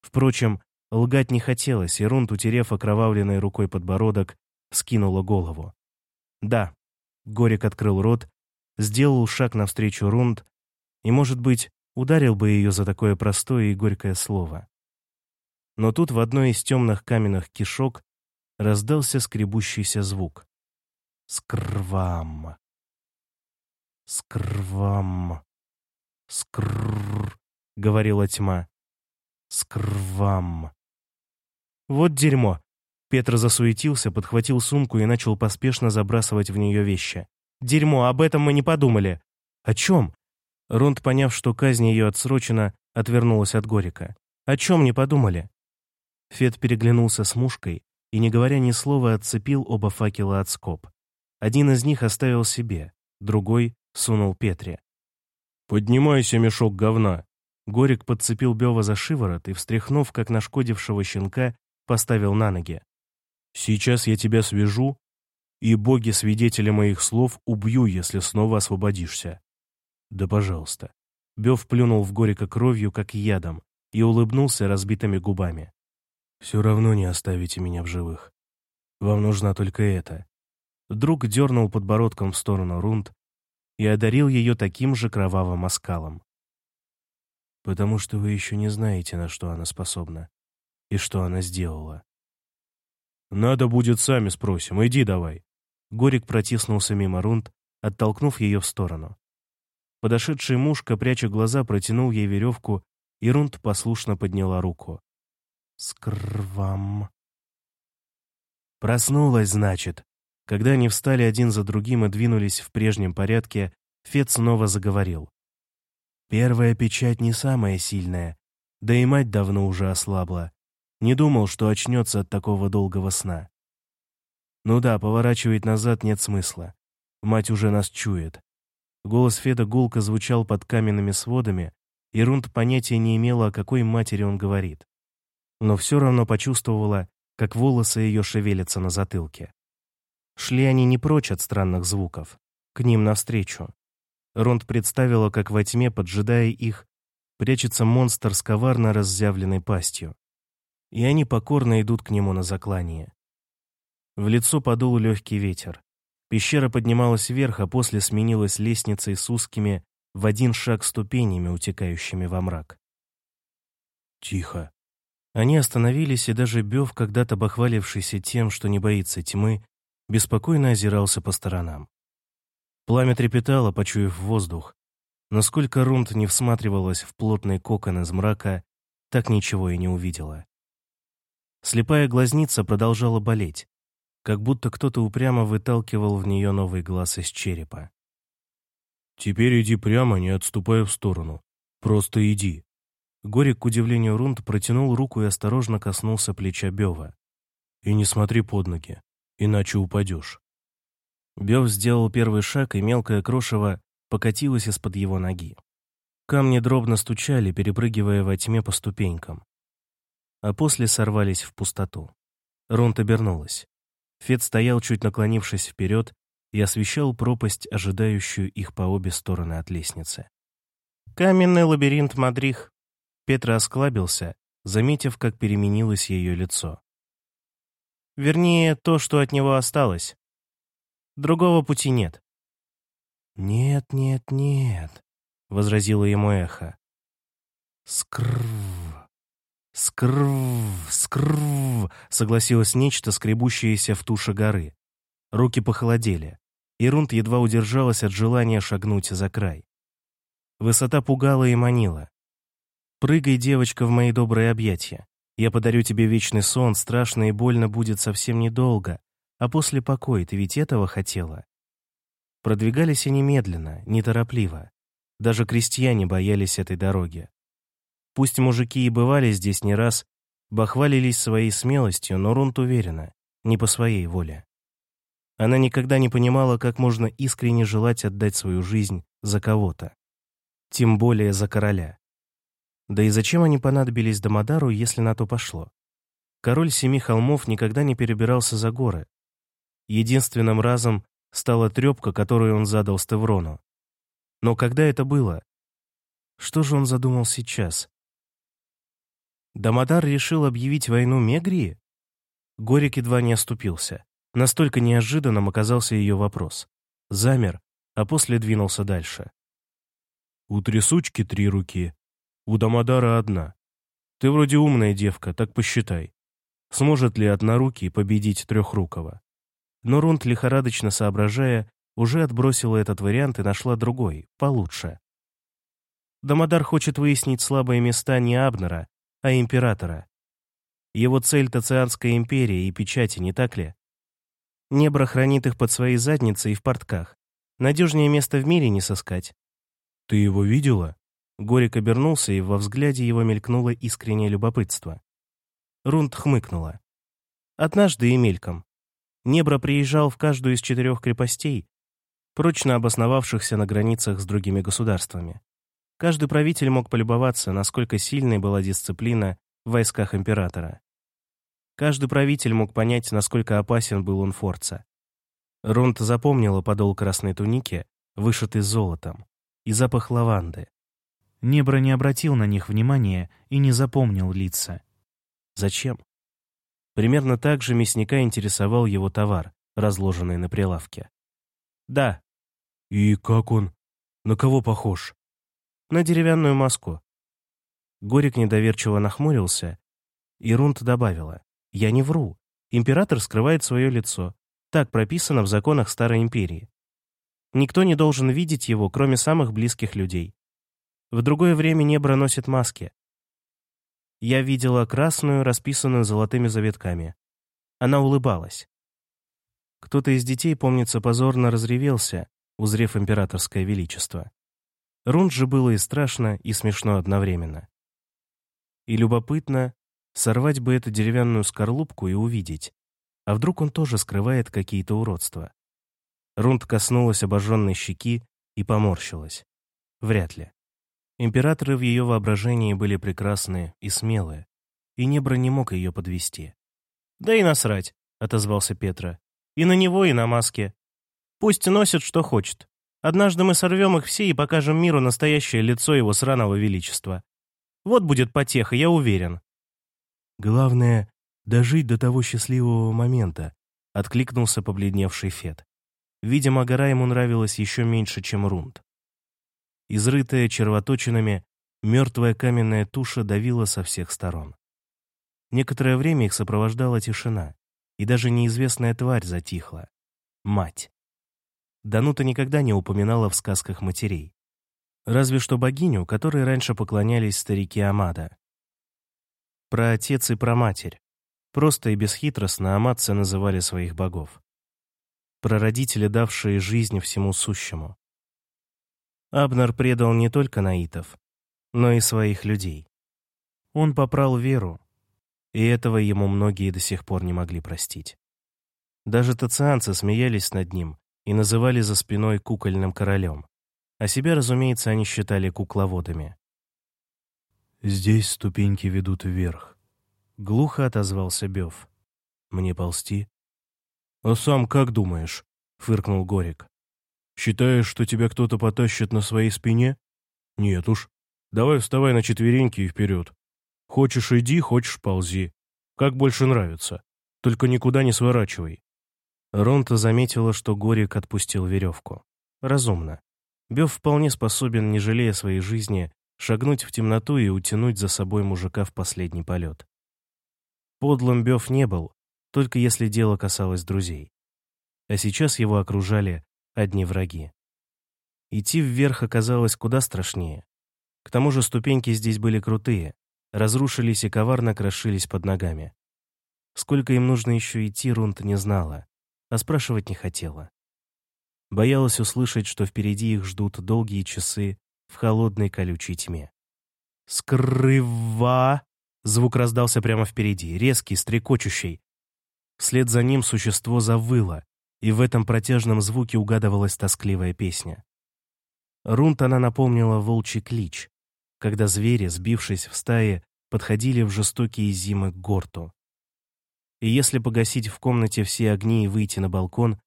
Впрочем, лгать не хотелось, и Рунд, утерев окровавленной рукой подбородок, скинула голову. «Да». Горик открыл рот, сделал шаг навстречу Рунд и, может быть, ударил бы ее за такое простое и горькое слово. Но тут в одной из темных каменных кишок раздался скребущийся звук. Скрвам. «Скрвам! Скрррр!» — говорила тьма. «Скрвам!» «Вот дерьмо!» Петр засуетился, подхватил сумку и начал поспешно забрасывать в нее вещи. «Дерьмо, об этом мы не подумали!» «О чем?» Ронд, поняв, что казнь ее отсрочена, отвернулась от Горика. «О чем не подумали?» Фет переглянулся с мушкой и, не говоря ни слова, отцепил оба факела от скоб. Один из них оставил себе, другой сунул Петре. «Поднимайся, мешок говна!» Горик подцепил Бева за шиворот и, встряхнув, как нашкодившего щенка, поставил на ноги. «Сейчас я тебя свяжу, и боги, свидетели моих слов, убью, если снова освободишься. Да пожалуйста». Бев плюнул в Горика кровью, как ядом, и улыбнулся разбитыми губами. «Все равно не оставите меня в живых. Вам нужна только это». Друг дернул подбородком в сторону Рунд, и одарил ее таким же кровавым оскалом. «Потому что вы еще не знаете, на что она способна и что она сделала». «Надо будет, сами спросим. Иди давай». Горик протиснулся мимо рунд, оттолкнув ее в сторону. Подошедший мушка, пряча глаза, протянул ей веревку, и рунд послушно подняла руку. «Скрвам». «Проснулась, значит», когда они встали один за другим и двинулись в прежнем порядке, Фет снова заговорил. «Первая печать не самая сильная, да и мать давно уже ослабла. Не думал, что очнется от такого долгого сна. Ну да, поворачивать назад нет смысла. Мать уже нас чует». Голос Феда гулко звучал под каменными сводами, и Рунд понятия не имела, о какой матери он говорит. но все равно почувствовала, как волосы ее шевелятся на затылке. Шли они не прочь от странных звуков, к ним навстречу. Ронд представила, как во тьме, поджидая их, прячется монстр с коварно разъявленной пастью. И они покорно идут к нему на заклание. В лицо подул легкий ветер. Пещера поднималась вверх, а после сменилась лестницей с узкими в один шаг ступенями, утекающими во мрак. Тихо. Они остановились, и даже Бев, когда-то бахвалившийся тем, что не боится тьмы, беспокойно озирался по сторонам. Пламя трепетало, почуяв воздух. Насколько Рунд не всматривалась в плотный кокон из мрака, так ничего и не увидела. Слепая глазница продолжала болеть, как будто кто-то упрямо выталкивал в нее новый глаз из черепа. «Теперь иди прямо, не отступая в сторону. Просто иди». Горик, к удивлению Рунд, протянул руку и осторожно коснулся плеча Бева. «И не смотри под ноги, иначе упадешь». Бев сделал первый шаг, и мелкое крошево покатилось из-под его ноги. Камни дробно стучали, перепрыгивая во тьме по ступенькам. А после сорвались в пустоту. Ронт обернулась. Фет стоял, чуть наклонившись вперед, и освещал пропасть, ожидающую их по обе стороны от лестницы. «Каменный лабиринт Мадрих», Петра осклабился, заметив, как переменилось ее лицо. Вернее, то, что от него осталось. Другого пути нет. «Нет, нет, нет», — возразило ему эхо. «Скрв, скрв, скрв», — согласилось нечто, скребущееся в туше горы. Руки похолодели, и Рунд едва удержалась от желания шагнуть за край. Высота пугала и манила. Прыгай, девочка, в мои добрые объятия. Я подарю тебе вечный сон, страшно и больно будет совсем недолго, а после покой, ты ведь этого хотела. Продвигались они медленно, неторопливо. Даже крестьяне боялись этой дороги. Пусть мужики и бывали здесь не раз, бахвалились своей смелостью, но Рунт уверена, не по своей воле. Она никогда не понимала, как можно искренне желать отдать свою жизнь за кого-то. Тем более за короля. Да и зачем они понадобились Дамадару, если на то пошло? Король Семи Холмов никогда не перебирался за горы. Единственным разом стала трепка, которую он задал Стеврону. Но когда это было? Что же он задумал сейчас? Дамадар решил объявить войну Мегрии? Горик едва не оступился. Настолько неожиданным оказался ее вопрос. Замер, а после двинулся дальше. «У трясучки три руки, у Дамадара одна. Ты вроде умная девка, так посчитай. Сможет ли однорукий победить трехрукого? Но Рунд, лихорадочно соображая, уже отбросила этот вариант и нашла другой, получше. Дамадар хочет выяснить слабые места не Абнера, а Императора. Его цель — Тацианская империя и печати, не так ли? Небро хранит их под своей задницей и в портках. Надежнее место в мире не сыскать. «Ты его видела?» Горик обернулся, и во взгляде его мелькнуло искреннее любопытство. Рунд хмыкнула. Однажды и мельком. Небро приезжал в каждую из четырех крепостей, прочно обосновавшихся на границах с другими государствами. Каждый правитель мог полюбоваться, насколько сильной была дисциплина в войсках императора. Каждый правитель мог понять, насколько опасен был он Форца. Рунд запомнила подол красной туники, вышитый золотом, и запах лаванды, Небро не обратил на них внимания и не запомнил лица. Зачем? Примерно так же мясника интересовал его товар, разложенный на прилавке. «Да». «И как он? На кого похож?» «На деревянную маску». Горик недоверчиво нахмурился, и Рунт добавила. «Я не вру. Император скрывает свое лицо. Так прописано в законах Старой Империи. Никто не должен видеть его, кроме самых близких людей. В другое время небро носит маски. Я видела красную, расписанную золотыми завитками. Она улыбалась. Кто-то из детей, помнится, позорно разревелся, узрев императорское величество. Рунд же было и страшно, и смешно одновременно. И любопытно, сорвать бы эту деревянную скорлупку и увидеть, а вдруг он тоже скрывает какие-то уродства. Рунд коснулась обожженной щеки и поморщилась. Вряд ли. Императоры в ее воображении были прекрасные и смелые. и Небра не мог ее подвести. «Да и насрать», — отозвался Петра. «И на него, и на маске. Пусть носит, что хочет. Однажды мы сорвем их все и покажем миру настоящее лицо его сраного величества. Вот будет потеха, я уверен». «Главное — дожить до того счастливого момента», — откликнулся побледневший Фет. Видимо, гора ему нравилась еще меньше, чем Рунд. Изрытая червоточинами, мертвая каменная туша давила со всех сторон. Некоторое время их сопровождала тишина, и даже неизвестная тварь затихла. Мать. Данута никогда не упоминала в сказках матерей. Разве что богиню, которой раньше поклонялись старики Амада. Про отец и про матерь. Просто и бесхитростно амадцы называли своих богов прародители, давшие жизнь всему сущему. Абнер предал не только наитов, но и своих людей. Он попрал веру, и этого ему многие до сих пор не могли простить. Даже тацианцы смеялись над ним и называли за спиной кукольным королем, а себя, разумеется, они считали кукловодами. «Здесь ступеньки ведут вверх», — глухо отозвался Бёв. «Мне ползти?» «А сам как думаешь?» — фыркнул Горик. «Считаешь, что тебя кто-то потащит на своей спине? Нет уж. Давай вставай на четвереньки и вперед. Хочешь — иди, хочешь — ползи. Как больше нравится. Только никуда не сворачивай». Ронта заметила, что Горик отпустил веревку. Разумно. Бёв вполне способен, не жалея своей жизни, шагнуть в темноту и утянуть за собой мужика в последний полет. Подлым Бёв не был, только если дело касалось друзей. А сейчас его окружали одни враги. Идти вверх оказалось куда страшнее. К тому же ступеньки здесь были крутые, разрушились и коварно крошились под ногами. Сколько им нужно еще идти, Рунт не знала, а спрашивать не хотела. Боялась услышать, что впереди их ждут долгие часы в холодной колючей тьме. «Скрыва!» Звук раздался прямо впереди, резкий, стрекочущий, Вслед за ним существо завыло, и в этом протяжном звуке угадывалась тоскливая песня. Рунт она напомнила волчий клич, когда звери, сбившись в стае, подходили в жестокие зимы к горту. И если погасить в комнате все огни и выйти на балкон,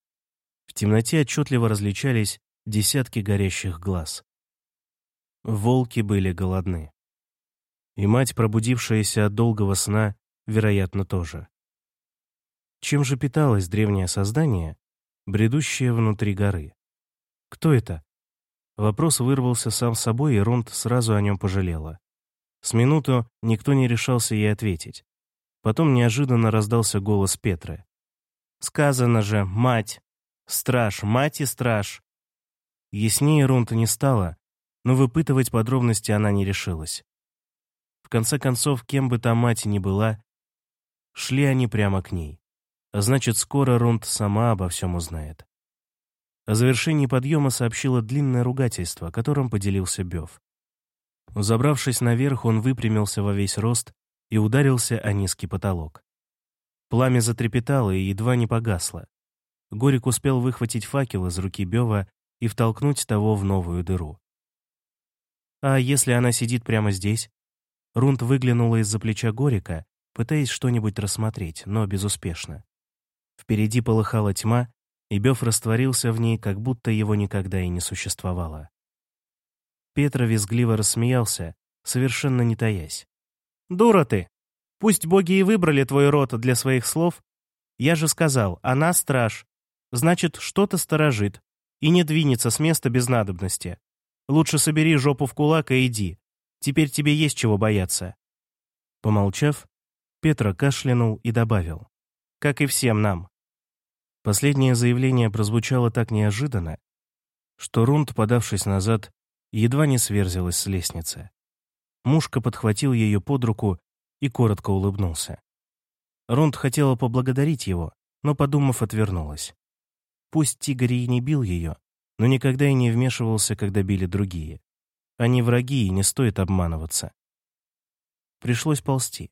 в темноте отчетливо различались десятки горящих глаз. Волки были голодны. И мать, пробудившаяся от долгого сна, вероятно, тоже. Чем же питалось древнее создание, бредущее внутри горы? Кто это? Вопрос вырвался сам собой, и Ронд сразу о нем пожалела. С минуту никто не решался ей ответить. Потом неожиданно раздался голос Петры. «Сказано же, мать! Страж, мать и страж!» Яснее Рунта не стало, но выпытывать подробности она не решилась. В конце концов, кем бы та мать ни была, шли они прямо к ней. А значит, скоро Рунд сама обо всем узнает. О завершении подъема сообщила длинное ругательство, которым поделился Бёв. Забравшись наверх, он выпрямился во весь рост и ударился о низкий потолок. Пламя затрепетало и едва не погасло. Горик успел выхватить факел из руки Бёва и втолкнуть того в новую дыру. «А если она сидит прямо здесь?» Рунд выглянула из-за плеча Горика, пытаясь что-нибудь рассмотреть, но безуспешно. Впереди полыхала тьма, и Бёв растворился в ней, как будто его никогда и не существовало. Петра визгливо рассмеялся, совершенно не таясь. «Дура ты! Пусть боги и выбрали твой род для своих слов. Я же сказал, она страж. Значит, что-то сторожит и не двинется с места без надобности. Лучше собери жопу в кулак и иди. Теперь тебе есть чего бояться». Помолчав, Петра кашлянул и добавил как и всем нам. Последнее заявление прозвучало так неожиданно, что Рунд, подавшись назад, едва не сверзилась с лестницы. Мушка подхватил ее под руку и коротко улыбнулся. Рунд хотела поблагодарить его, но, подумав, отвернулась. Пусть Тигр и не бил ее, но никогда и не вмешивался, когда били другие. Они враги, и не стоит обманываться. Пришлось ползти.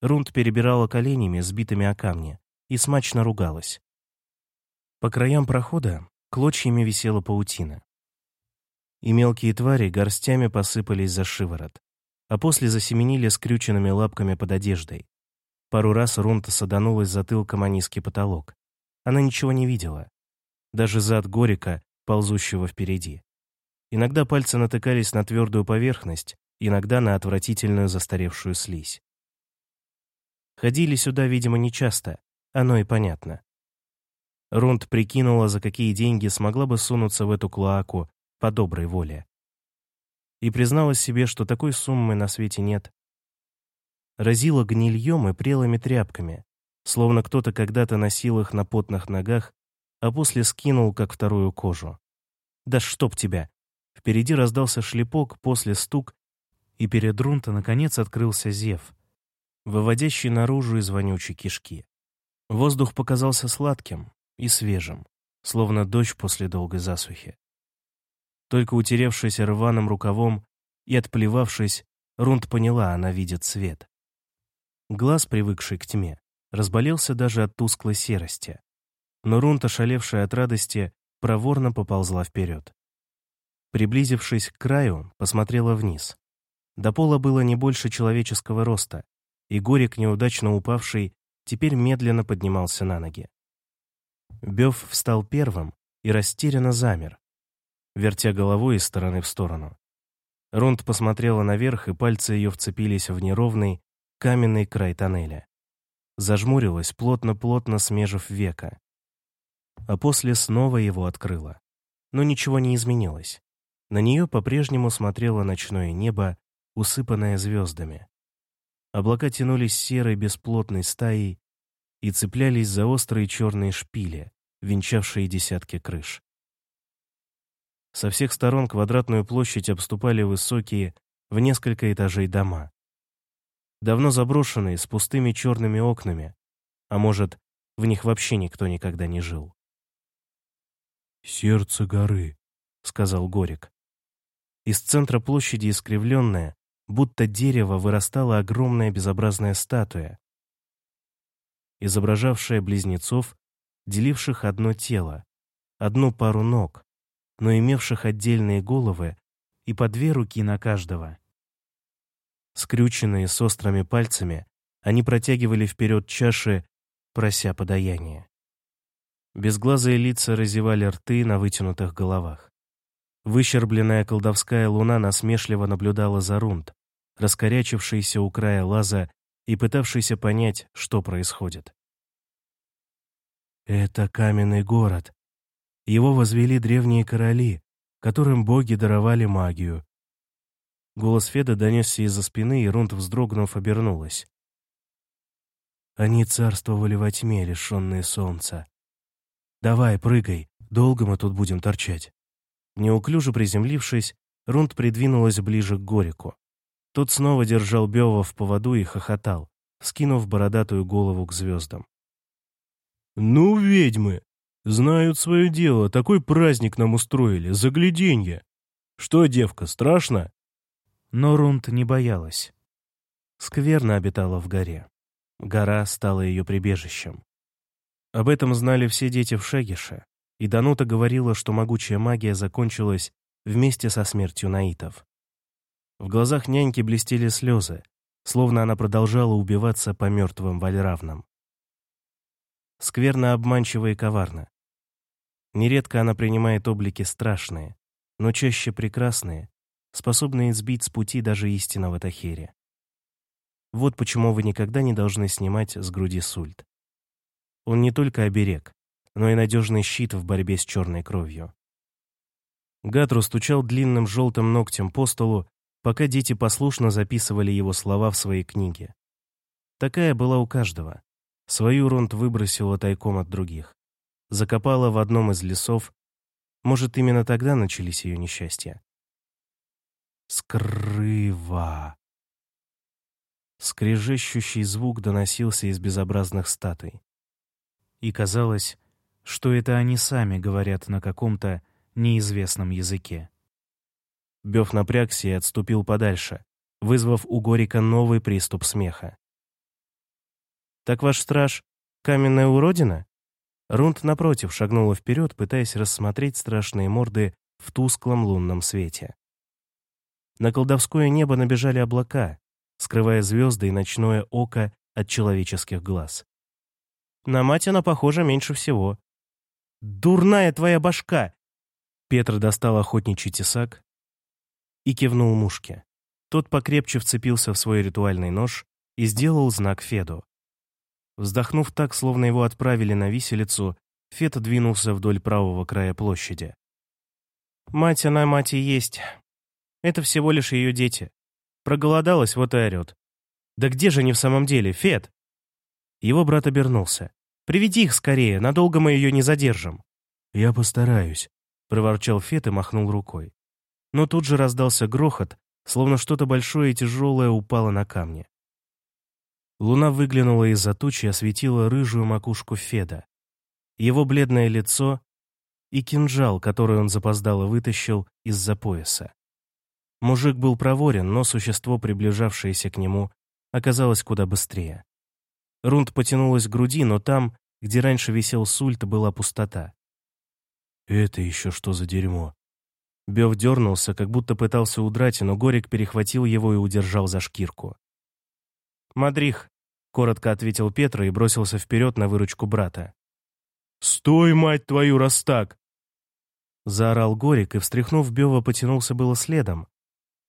Рунд перебирала коленями, сбитыми о камни, и смачно ругалась. По краям прохода клочьями висела паутина. И мелкие твари горстями посыпались за шиворот. А после засеменили скрюченными лапками под одеждой. Пару раз Рунта саданулась затылком о низкий потолок. Она ничего не видела. Даже зад Горика, ползущего впереди. Иногда пальцы натыкались на твердую поверхность, иногда на отвратительную застаревшую слизь. Ходили сюда, видимо, нечасто, оно и понятно. Рунд прикинула, за какие деньги смогла бы сунуться в эту клоаку по доброй воле. И призналась себе, что такой суммы на свете нет. Разила гнильем и прелыми тряпками, словно кто-то когда-то носил их на потных ногах, а после скинул, как вторую кожу. «Да чтоб тебя!» Впереди раздался шлепок, после стук, и перед Рунта наконец открылся зев, выводящий наружу из вонючей кишки. Воздух показался сладким и свежим, словно дождь после долгой засухи. Только утеревшись рваным рукавом и отплевавшись, Рунд поняла, она видит свет. Глаз, привыкший к тьме, разболелся даже от тусклой серости. Но Рунд, ошалевшая от радости, проворно поползла вперед. Приблизившись к краю, посмотрела вниз. До пола было не больше человеческого роста, и Горик, неудачно упавший, теперь медленно поднимался на ноги. Бёв встал первым и растерянно замер, вертя головой из стороны в сторону. Рунд посмотрела наверх, и пальцы ее вцепились в неровный, каменный край тоннеля. Зажмурилась, плотно-плотно смежив века. А после снова его открыла. Но ничего не изменилось. На нее по-прежнему смотрело ночное небо, усыпанное звездами. Облака тянулись серой бесплотной стаей и цеплялись за острые черные шпили, венчавшие десятки крыш. Со всех сторон квадратную площадь обступали высокие, в несколько этажей дома. Давно заброшенные, с пустыми черными окнами, а может, в них вообще никто никогда не жил. «Сердце горы», — сказал Горик. Из центра площади искривленная, будто дерево, вырастала огромная безобразная статуя, изображавшая близнецов, деливших одно тело, одну пару ног, но имевших отдельные головы и по две руки на каждого. Скрюченные с острыми пальцами, они протягивали вперед чаши, прося подаяния. Безглазые лица разевали рты на вытянутых головах. Выщербленная колдовская луна насмешливо наблюдала за Рунд, раскорячившийся у края лаза и пытавшийся понять, что происходит. «Это каменный город. Его возвели древние короли, которым боги даровали магию». Голос Феда донесся из-за спины, и Рунд, вздрогнув, обернулась. Они царствовали во тьме, лишенные солнца. «Давай, прыгай, долго мы тут будем торчать». Неуклюже приземлившись, Рунд придвинулась ближе к Горику. Тот снова держал Бева в поводу и хохотал, скинув бородатую голову к звездам. «Ну, ведьмы! Знают свое дело, такой праздник нам устроили, загляденье! Что, девка, страшно?» Но Рунд не боялась. Скверно обитала в горе. Гора стала ее прибежищем. Об этом знали все дети в Шегише, и Данута говорила, что могучая магия закончилась вместе со смертью наитов. В глазах няньки блестели слезы, словно она продолжала убиваться по мертвым вальравнам. Скверно обманчиво и коварно. Нередко она принимает облики страшные, но чаще прекрасные, способные сбить с пути даже истинного Тахери. Вот почему вы никогда не должны снимать с груди сульт. Он не только оберег, но и надежный щит в борьбе с черной кровью. Гатру стучал длинным желтым ногтем по столу, пока дети послушно записывали его слова в свои книги. Такая была у каждого. Свою Ронт выбросила тайком от других. Закопала в одном из лесов. Может, именно тогда начались ее несчастья. Скрыва. Скрежещущий звук доносился из безобразных статуй. И казалось, что это они сами говорят на каком-то неизвестном языке. Бёв напрягся и отступил подальше, вызвав у Горика новый приступ смеха. «Так ваш страж — каменная уродина?» Рунд, напротив, шагнула вперед, пытаясь рассмотреть страшные морды в тусклом лунном свете. На колдовское небо набежали облака, скрывая звезды и ночное око от человеческих глаз. На мать она похожа меньше всего. «Дурная твоя башка!» Петр достал охотничий тесак и кивнул мушке. Тот покрепче вцепился в свой ритуальный нож и сделал знак Феду. Вздохнув так, словно его отправили на виселицу, Фет двинулся вдоль правого края площади. «Мать она мать и есть. Это всего лишь ее дети. Проголодалась, вот и орет. Да где же они в самом деле, Фет?» Его брат обернулся. «Приведи их скорее, надолго мы ее не задержим». «Я постараюсь», — проворчал Фет и махнул рукой. Но тут же раздался грохот, словно что-то большое и тяжелое упало на камни. Луна выглянула из-за тучи и осветила рыжую макушку Феда. Его бледное лицо и кинжал, который он запоздало вытащил из-за пояса. Мужик был проворен, но существо, приближавшееся к нему, оказалось куда быстрее. Рунд потянулась к груди, но там, где раньше висел сульт, была пустота. «Это еще что за дерьмо?» Бев дернулся, как будто пытался удрать, но Горик перехватил его и удержал за шкирку. «Мадрих», — коротко ответил Петра и бросился вперед на выручку брата. «Стой, мать твою, раз так!» Заорал Горик и, встряхнув Бева, потянулся было следом.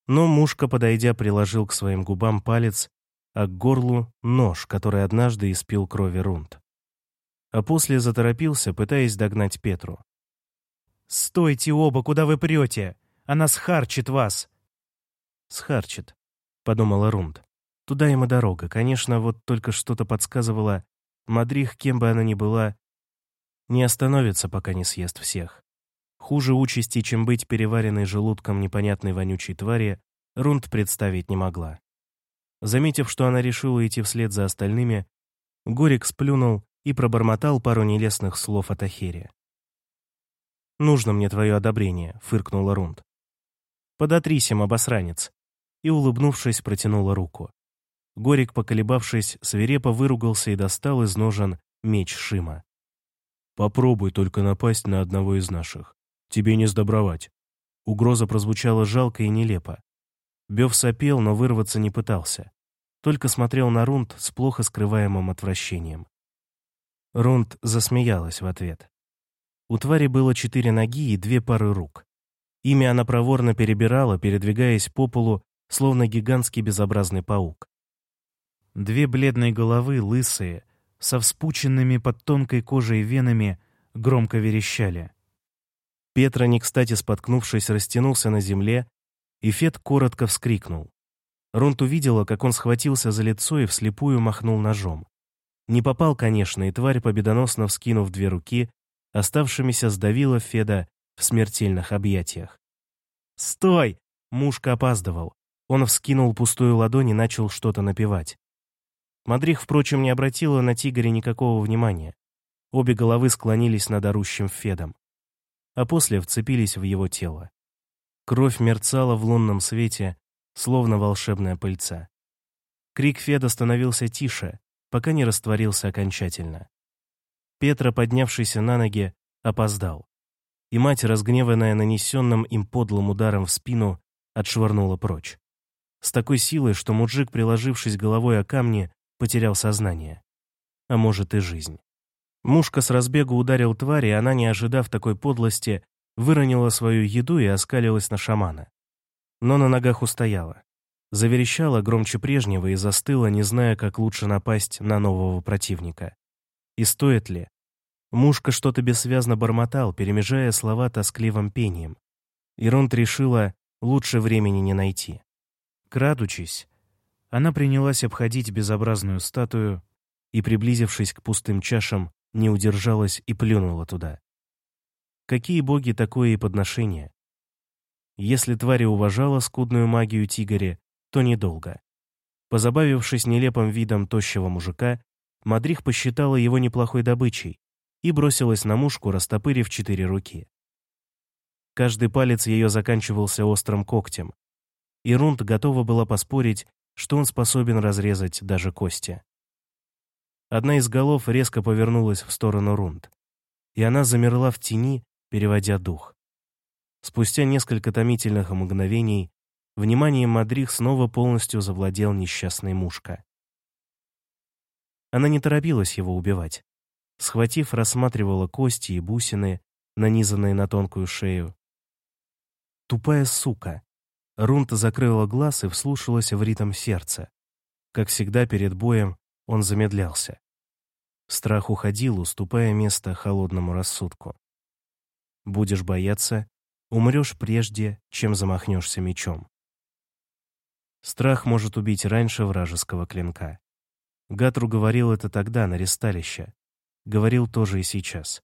Но мушка, подойдя, приложил к своим губам палец, а к горлу — нож, который однажды испил крови рунд. А после заторопился, пытаясь догнать Петру. «Стойте оба, куда вы прете? Она схарчит вас!» «Схарчит», — подумала Рунд. «Туда им и дорога. Конечно, вот только что-то подсказывало, Мадрих, кем бы она ни была, не остановится, пока не съест всех. Хуже участи, чем быть переваренной желудком непонятной вонючей твари, Рунд представить не могла. Заметив, что она решила идти вслед за остальными, Горик сплюнул и пробормотал пару нелестных слов о Ахере. «Нужно мне твое одобрение», — фыркнула Рунд. «Подотрись им, обосранец», и, улыбнувшись, протянула руку. Горик, поколебавшись, свирепо выругался и достал из ножен меч Шима. «Попробуй только напасть на одного из наших. Тебе не сдобровать». Угроза прозвучала жалко и нелепо. Бев сопел, но вырваться не пытался. Только смотрел на Рунд с плохо скрываемым отвращением. Рунд засмеялась в ответ. У твари было четыре ноги и две пары рук. Ими она проворно перебирала, передвигаясь по полу, словно гигантский безобразный паук. Две бледные головы, лысые, со вспученными под тонкой кожей венами, громко верещали. Петра, не кстати споткнувшись, растянулся на земле, и Фет коротко вскрикнул. Ронт увидела, как он схватился за лицо и вслепую махнул ножом. Не попал, конечно, и тварь, победоносно вскинув две руки, оставшимися сдавила Феда в смертельных объятиях. «Стой!» — мушка опаздывал. Он вскинул пустую ладонь и начал что-то напевать. Мадрих, впрочем, не обратила на тигре никакого внимания. Обе головы склонились над орущим Федом. А после вцепились в его тело. Кровь мерцала в лунном свете, словно волшебная пыльца. Крик Феда становился тише, пока не растворился окончательно. Петра, поднявшийся на ноги, опоздал. И мать, разгневанная нанесенным им подлым ударом в спину, отшвырнула прочь. С такой силой, что мужик, приложившись головой о камни, потерял сознание. А может и жизнь. Мушка с разбегу ударил тварь, и она, не ожидав такой подлости, выронила свою еду и оскалилась на шамана. Но на ногах устояла. Заверещала громче прежнего и застыла, не зная, как лучше напасть на нового противника. И стоит ли? Мушка что-то бессвязно бормотал, перемежая слова тоскливым пением. Иронт решила, лучше времени не найти. Крадучись, она принялась обходить безобразную статую и, приблизившись к пустым чашам, не удержалась и плюнула туда. Какие боги такое и подношение? Если тварь уважала скудную магию тигоря, то недолго. Позабавившись нелепым видом тощего мужика, Мадрих посчитала его неплохой добычей и бросилась на мушку, растопырив четыре руки. Каждый палец ее заканчивался острым когтем, и Рунд готова была поспорить, что он способен разрезать даже кости. Одна из голов резко повернулась в сторону Рунд, и она замерла в тени, переводя дух. Спустя несколько томительных мгновений вниманием Мадрих снова полностью завладел несчастный мушка. Она не торопилась его убивать. Схватив, рассматривала кости и бусины, нанизанные на тонкую шею. Тупая сука. Рунта закрыла глаз и вслушалась в ритм сердца. Как всегда перед боем он замедлялся. Страх уходил, уступая место холодному рассудку. Будешь бояться, умрешь прежде, чем замахнешься мечом. Страх может убить раньше вражеского клинка. Гатру говорил это тогда, на ресталище. Говорил тоже и сейчас.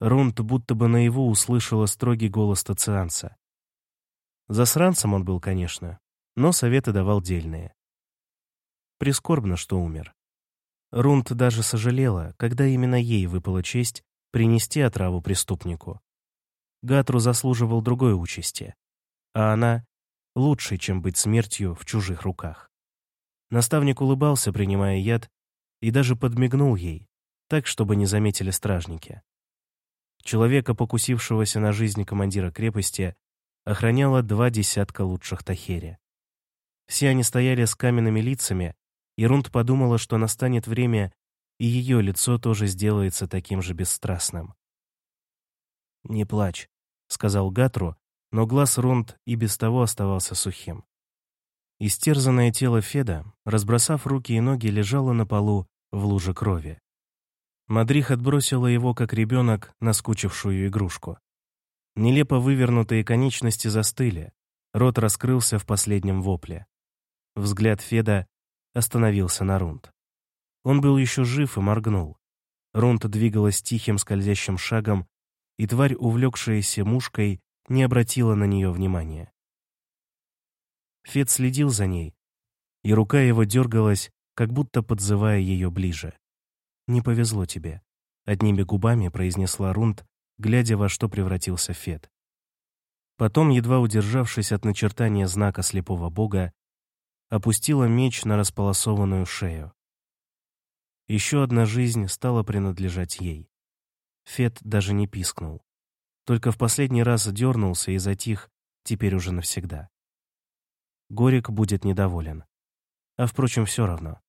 Рунт будто бы наяву услышала строгий голос тацианца. Засранцем он был, конечно, но советы давал дельные. Прискорбно, что умер. Рунт даже сожалела, когда именно ей выпала честь принести отраву преступнику. Гатру заслуживал другой участи, а она — лучше, чем быть смертью в чужих руках. Наставник улыбался, принимая яд, и даже подмигнул ей, так, чтобы не заметили стражники. Человека, покусившегося на жизнь командира крепости, охраняло два десятка лучших Тахери. Все они стояли с каменными лицами, и Рунд подумала, что настанет время, и ее лицо тоже сделается таким же бесстрастным. «Не плачь», — сказал Гатру, но глаз Рунд и без того оставался сухим. Истерзанное тело Феда, разбросав руки и ноги, лежало на полу в луже крови. Мадрих отбросила его, как ребенок, наскучившую игрушку. Нелепо вывернутые конечности застыли, рот раскрылся в последнем вопле. Взгляд Феда остановился на Рунд. Он был еще жив и моргнул. Рунд двигалась тихим скользящим шагом, и тварь, увлекшаяся мушкой, не обратила на нее внимания. Фед следил за ней, и рука его дергалась, как будто подзывая ее ближе. «Не повезло тебе», — одними губами произнесла Рунд, глядя, во что превратился Фед. Потом, едва удержавшись от начертания знака слепого бога, опустила меч на располосованную шею. Еще одна жизнь стала принадлежать ей. Фед даже не пискнул. Только в последний раз дернулся и затих, теперь уже навсегда. Горик будет недоволен. А впрочем, все равно.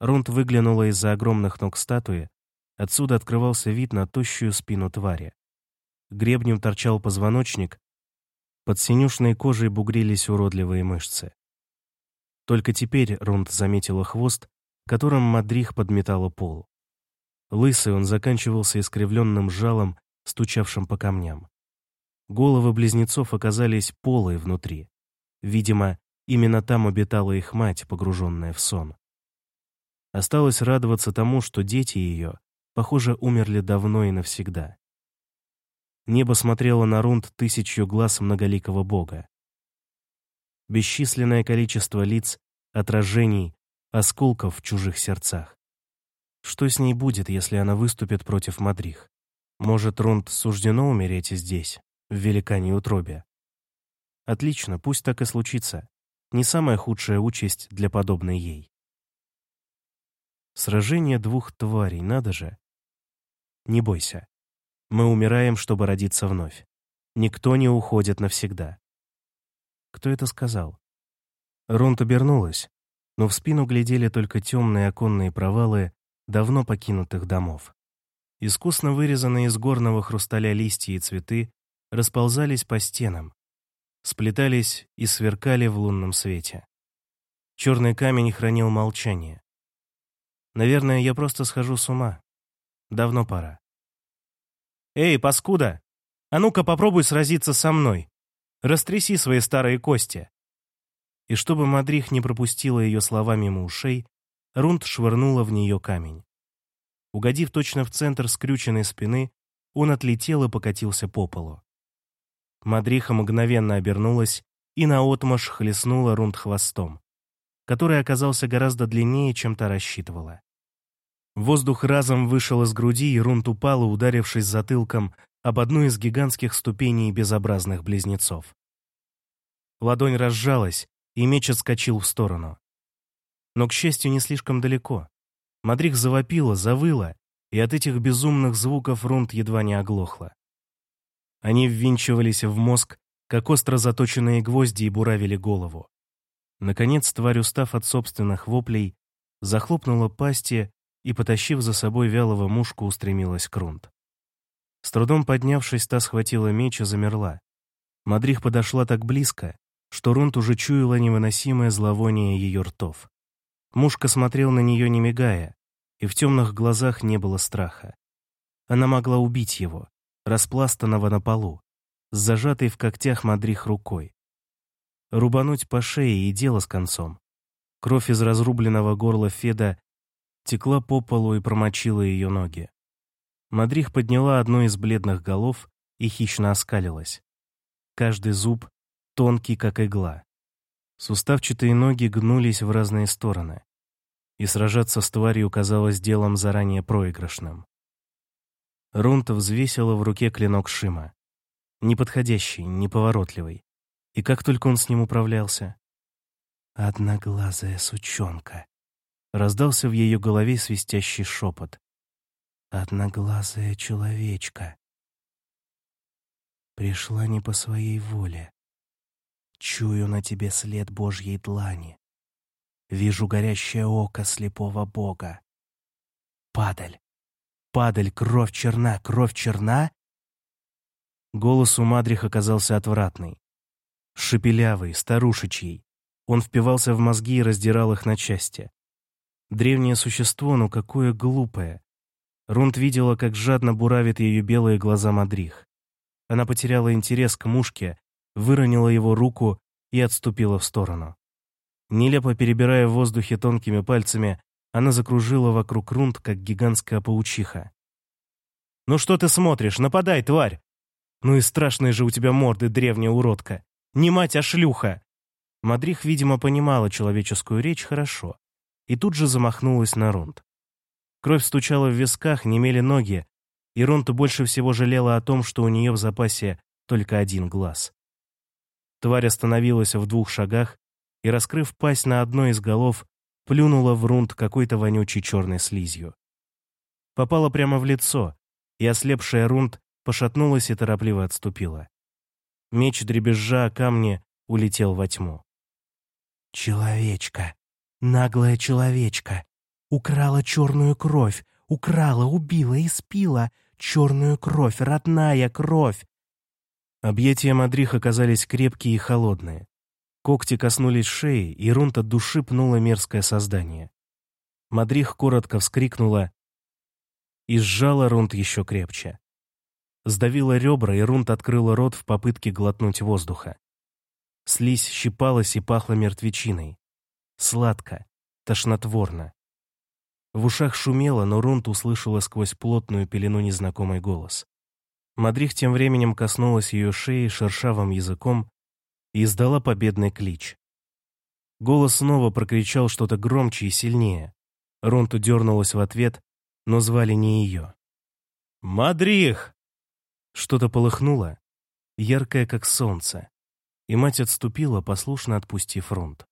Рунд выглянула из-за огромных ног статуи, отсюда открывался вид на тощую спину твари. Гребнем торчал позвоночник, под синюшной кожей бугрились уродливые мышцы. Только теперь Рунд заметила хвост, которым Мадрих подметала пол. Лысый он заканчивался искривленным жалом, стучавшим по камням. Головы близнецов оказались полые внутри. Видимо, именно там обитала их мать, погруженная в сон. Осталось радоваться тому, что дети ее, похоже, умерли давно и навсегда. Небо смотрело на рунд тысячью глаз многоликого бога. Бесчисленное количество лиц, отражений, осколков в чужих сердцах. Что с ней будет, если она выступит против Мадрих? Может, Рунд суждено умереть здесь, в великане утробе? Отлично, пусть так и случится. Не самая худшая участь для подобной ей. Сражение двух тварей, надо же. Не бойся. Мы умираем, чтобы родиться вновь. Никто не уходит навсегда. Кто это сказал? Рунд обернулась, но в спину глядели только темные оконные провалы давно покинутых домов. Искусно вырезанные из горного хрусталя листья и цветы расползались по стенам, сплетались и сверкали в лунном свете. Черный камень хранил молчание. Наверное, я просто схожу с ума. Давно пора. «Эй, паскуда! А ну-ка попробуй сразиться со мной! Растряси свои старые кости!» И чтобы Мадрих не пропустила ее слова мимо ушей, Рунд швырнула в нее камень. Угодив точно в центр скрюченной спины, он отлетел и покатился по полу. Мадриха мгновенно обернулась и наотмашь хлестнула Рунд хвостом, который оказался гораздо длиннее, чем та рассчитывала. Воздух разом вышел из груди, и Рунд упала, ударившись затылком об одну из гигантских ступеней безобразных близнецов. Ладонь разжалась, и меч отскочил в сторону но, к счастью, не слишком далеко. Мадрих завопила, завыла, и от этих безумных звуков Рунд едва не оглохла. Они ввинчивались в мозг, как остро заточенные гвозди и буравили голову. Наконец, тварь, устав от собственных воплей, захлопнула пасти и, потащив за собой вялого мушку, устремилась к Рунт. С трудом поднявшись, та схватила меч и замерла. Мадрих подошла так близко, что Рунт уже чуяла невыносимое зловоние ее ртов. Мушка смотрел на нее, не мигая, и в темных глазах не было страха. Она могла убить его, распластанного на полу, с зажатой в когтях Мадрих рукой. Рубануть по шее и дело с концом. Кровь из разрубленного горла Феда текла по полу и промочила ее ноги. Мадрих подняла одну из бледных голов и хищно оскалилась. Каждый зуб тонкий, как игла. Суставчатые ноги гнулись в разные стороны, и сражаться с тварью казалось делом заранее проигрышным. Рунта взвесила в руке клинок Шима. Неподходящий, неповоротливый. И как только он с ним управлялся? «Одноглазая сучонка», — раздался в ее голове свистящий шепот. «Одноглазая человечка». Пришла не по своей воле. Чую на тебе след Божьей длани. Вижу горящее око слепого Бога. Падаль! Падаль, кровь черна, кровь черна? Голос у Мадрих оказался отвратный. Шепелявый, старушечий. Он впивался в мозги и раздирал их на части. Древнее существо, но какое глупое. Рунд видела, как жадно буравит ее белые глаза Мадрих. Она потеряла интерес к мушке, выронила его руку и отступила в сторону. Нелепо перебирая в воздухе тонкими пальцами, она закружила вокруг Рунд, как гигантская паучиха. «Ну что ты смотришь? Нападай, тварь!» «Ну и страшные же у тебя морды, древняя уродка! Не мать, а шлюха!» Мадрих, видимо, понимала человеческую речь хорошо, и тут же замахнулась на Рунд. Кровь стучала в висках, немели ноги, и Рунту больше всего жалела о том, что у нее в запасе только один глаз. Тварь остановилась в двух шагах и, раскрыв пасть на одной из голов, плюнула в рунт какой-то вонючей черной слизью. Попала прямо в лицо, и ослепшая рунт пошатнулась и торопливо отступила. Меч дребезжа о камни улетел во тьму. «Человечка! Наглая человечка! Украла черную кровь! Украла, убила и спила! Черную кровь, родная кровь! Объятия Мадрих оказались крепкие и холодные. Когти коснулись шеи, и Рунт от души пнула мерзкое создание. Мадрих коротко вскрикнула и сжала Рунт еще крепче. Сдавила ребра, и Рунт открыла рот в попытке глотнуть воздуха. Слизь щипалась и пахла мертвечиной. Сладко, тошнотворно. В ушах шумело, но Рунт услышала сквозь плотную пелену незнакомый голос. Мадрих тем временем коснулась ее шеи шершавым языком и издала победный клич. Голос снова прокричал что-то громче и сильнее. Ронту дернулась в ответ, но звали не ее. «Мадрих!» Что-то полыхнуло, яркое, как солнце, и мать отступила, послушно отпустив Ронт.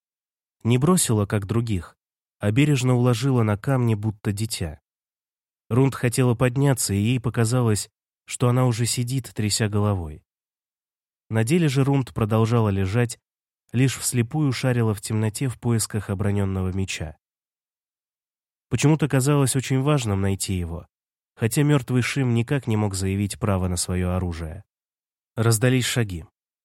Не бросила, как других, а бережно уложила на камни, будто дитя. Рунд хотела подняться, и ей показалось, что она уже сидит, тряся головой. На деле же Рунд продолжала лежать, лишь вслепую шарила в темноте в поисках оброненного меча. Почему-то казалось очень важным найти его, хотя мертвый Шим никак не мог заявить право на свое оружие. Раздались шаги.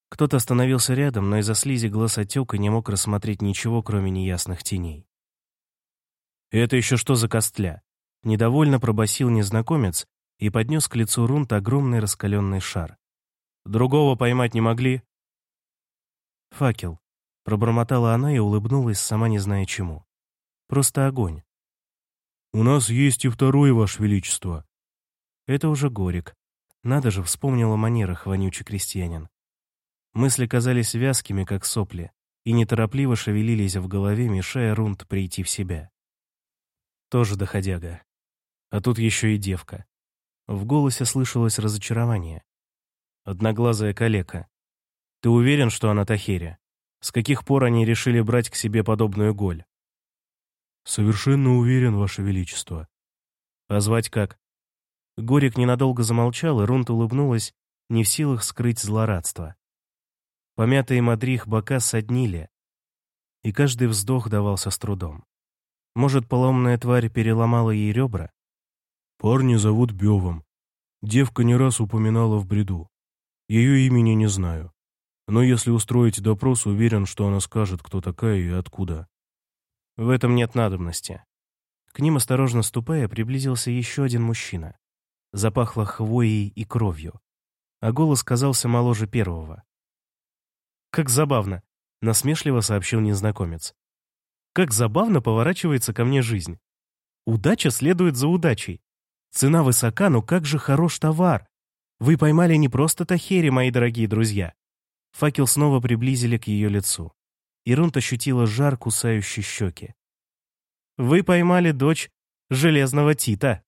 Кто-то остановился рядом, но из-за слизи глаз отек и не мог рассмотреть ничего, кроме неясных теней. «Это еще что за костля?» Недовольно пробасил незнакомец, и поднес к лицу Рунт огромный раскаленный шар. «Другого поймать не могли?» «Факел», — пробормотала она и улыбнулась, сама не зная чему. «Просто огонь». «У нас есть и второй, Ваше Величество». Это уже Горик. Надо же, вспомнил о манерах вонючий крестьянин. Мысли казались вязкими, как сопли, и неторопливо шевелились в голове, мешая Рунт прийти в себя. Тоже доходяга. А тут еще и девка. В голосе слышалось разочарование. «Одноглазая калека. Ты уверен, что она Тахеря? С каких пор они решили брать к себе подобную голь?» «Совершенно уверен, Ваше Величество». «Позвать как?» Горик ненадолго замолчал, и Рунт улыбнулась, не в силах скрыть злорадство. Помятые мадрих бока соднили, и каждый вздох давался с трудом. Может, поломная тварь переломала ей ребра? Парня зовут Бевом. Девка не раз упоминала в бреду. Ее имени не знаю. Но если устроить допрос, уверен, что она скажет, кто такая и откуда. В этом нет надобности. К ним, осторожно ступая, приблизился еще один мужчина. Запахло хвоей и кровью. А голос казался моложе первого. «Как забавно!» — насмешливо сообщил незнакомец. «Как забавно поворачивается ко мне жизнь! Удача следует за удачей. Цена высока, но как же хорош товар! Вы поймали не просто Тахери, мои дорогие друзья!» Факел снова приблизили к ее лицу. Ирунт ощутила жар, кусающий щеки. «Вы поймали дочь Железного Тита!»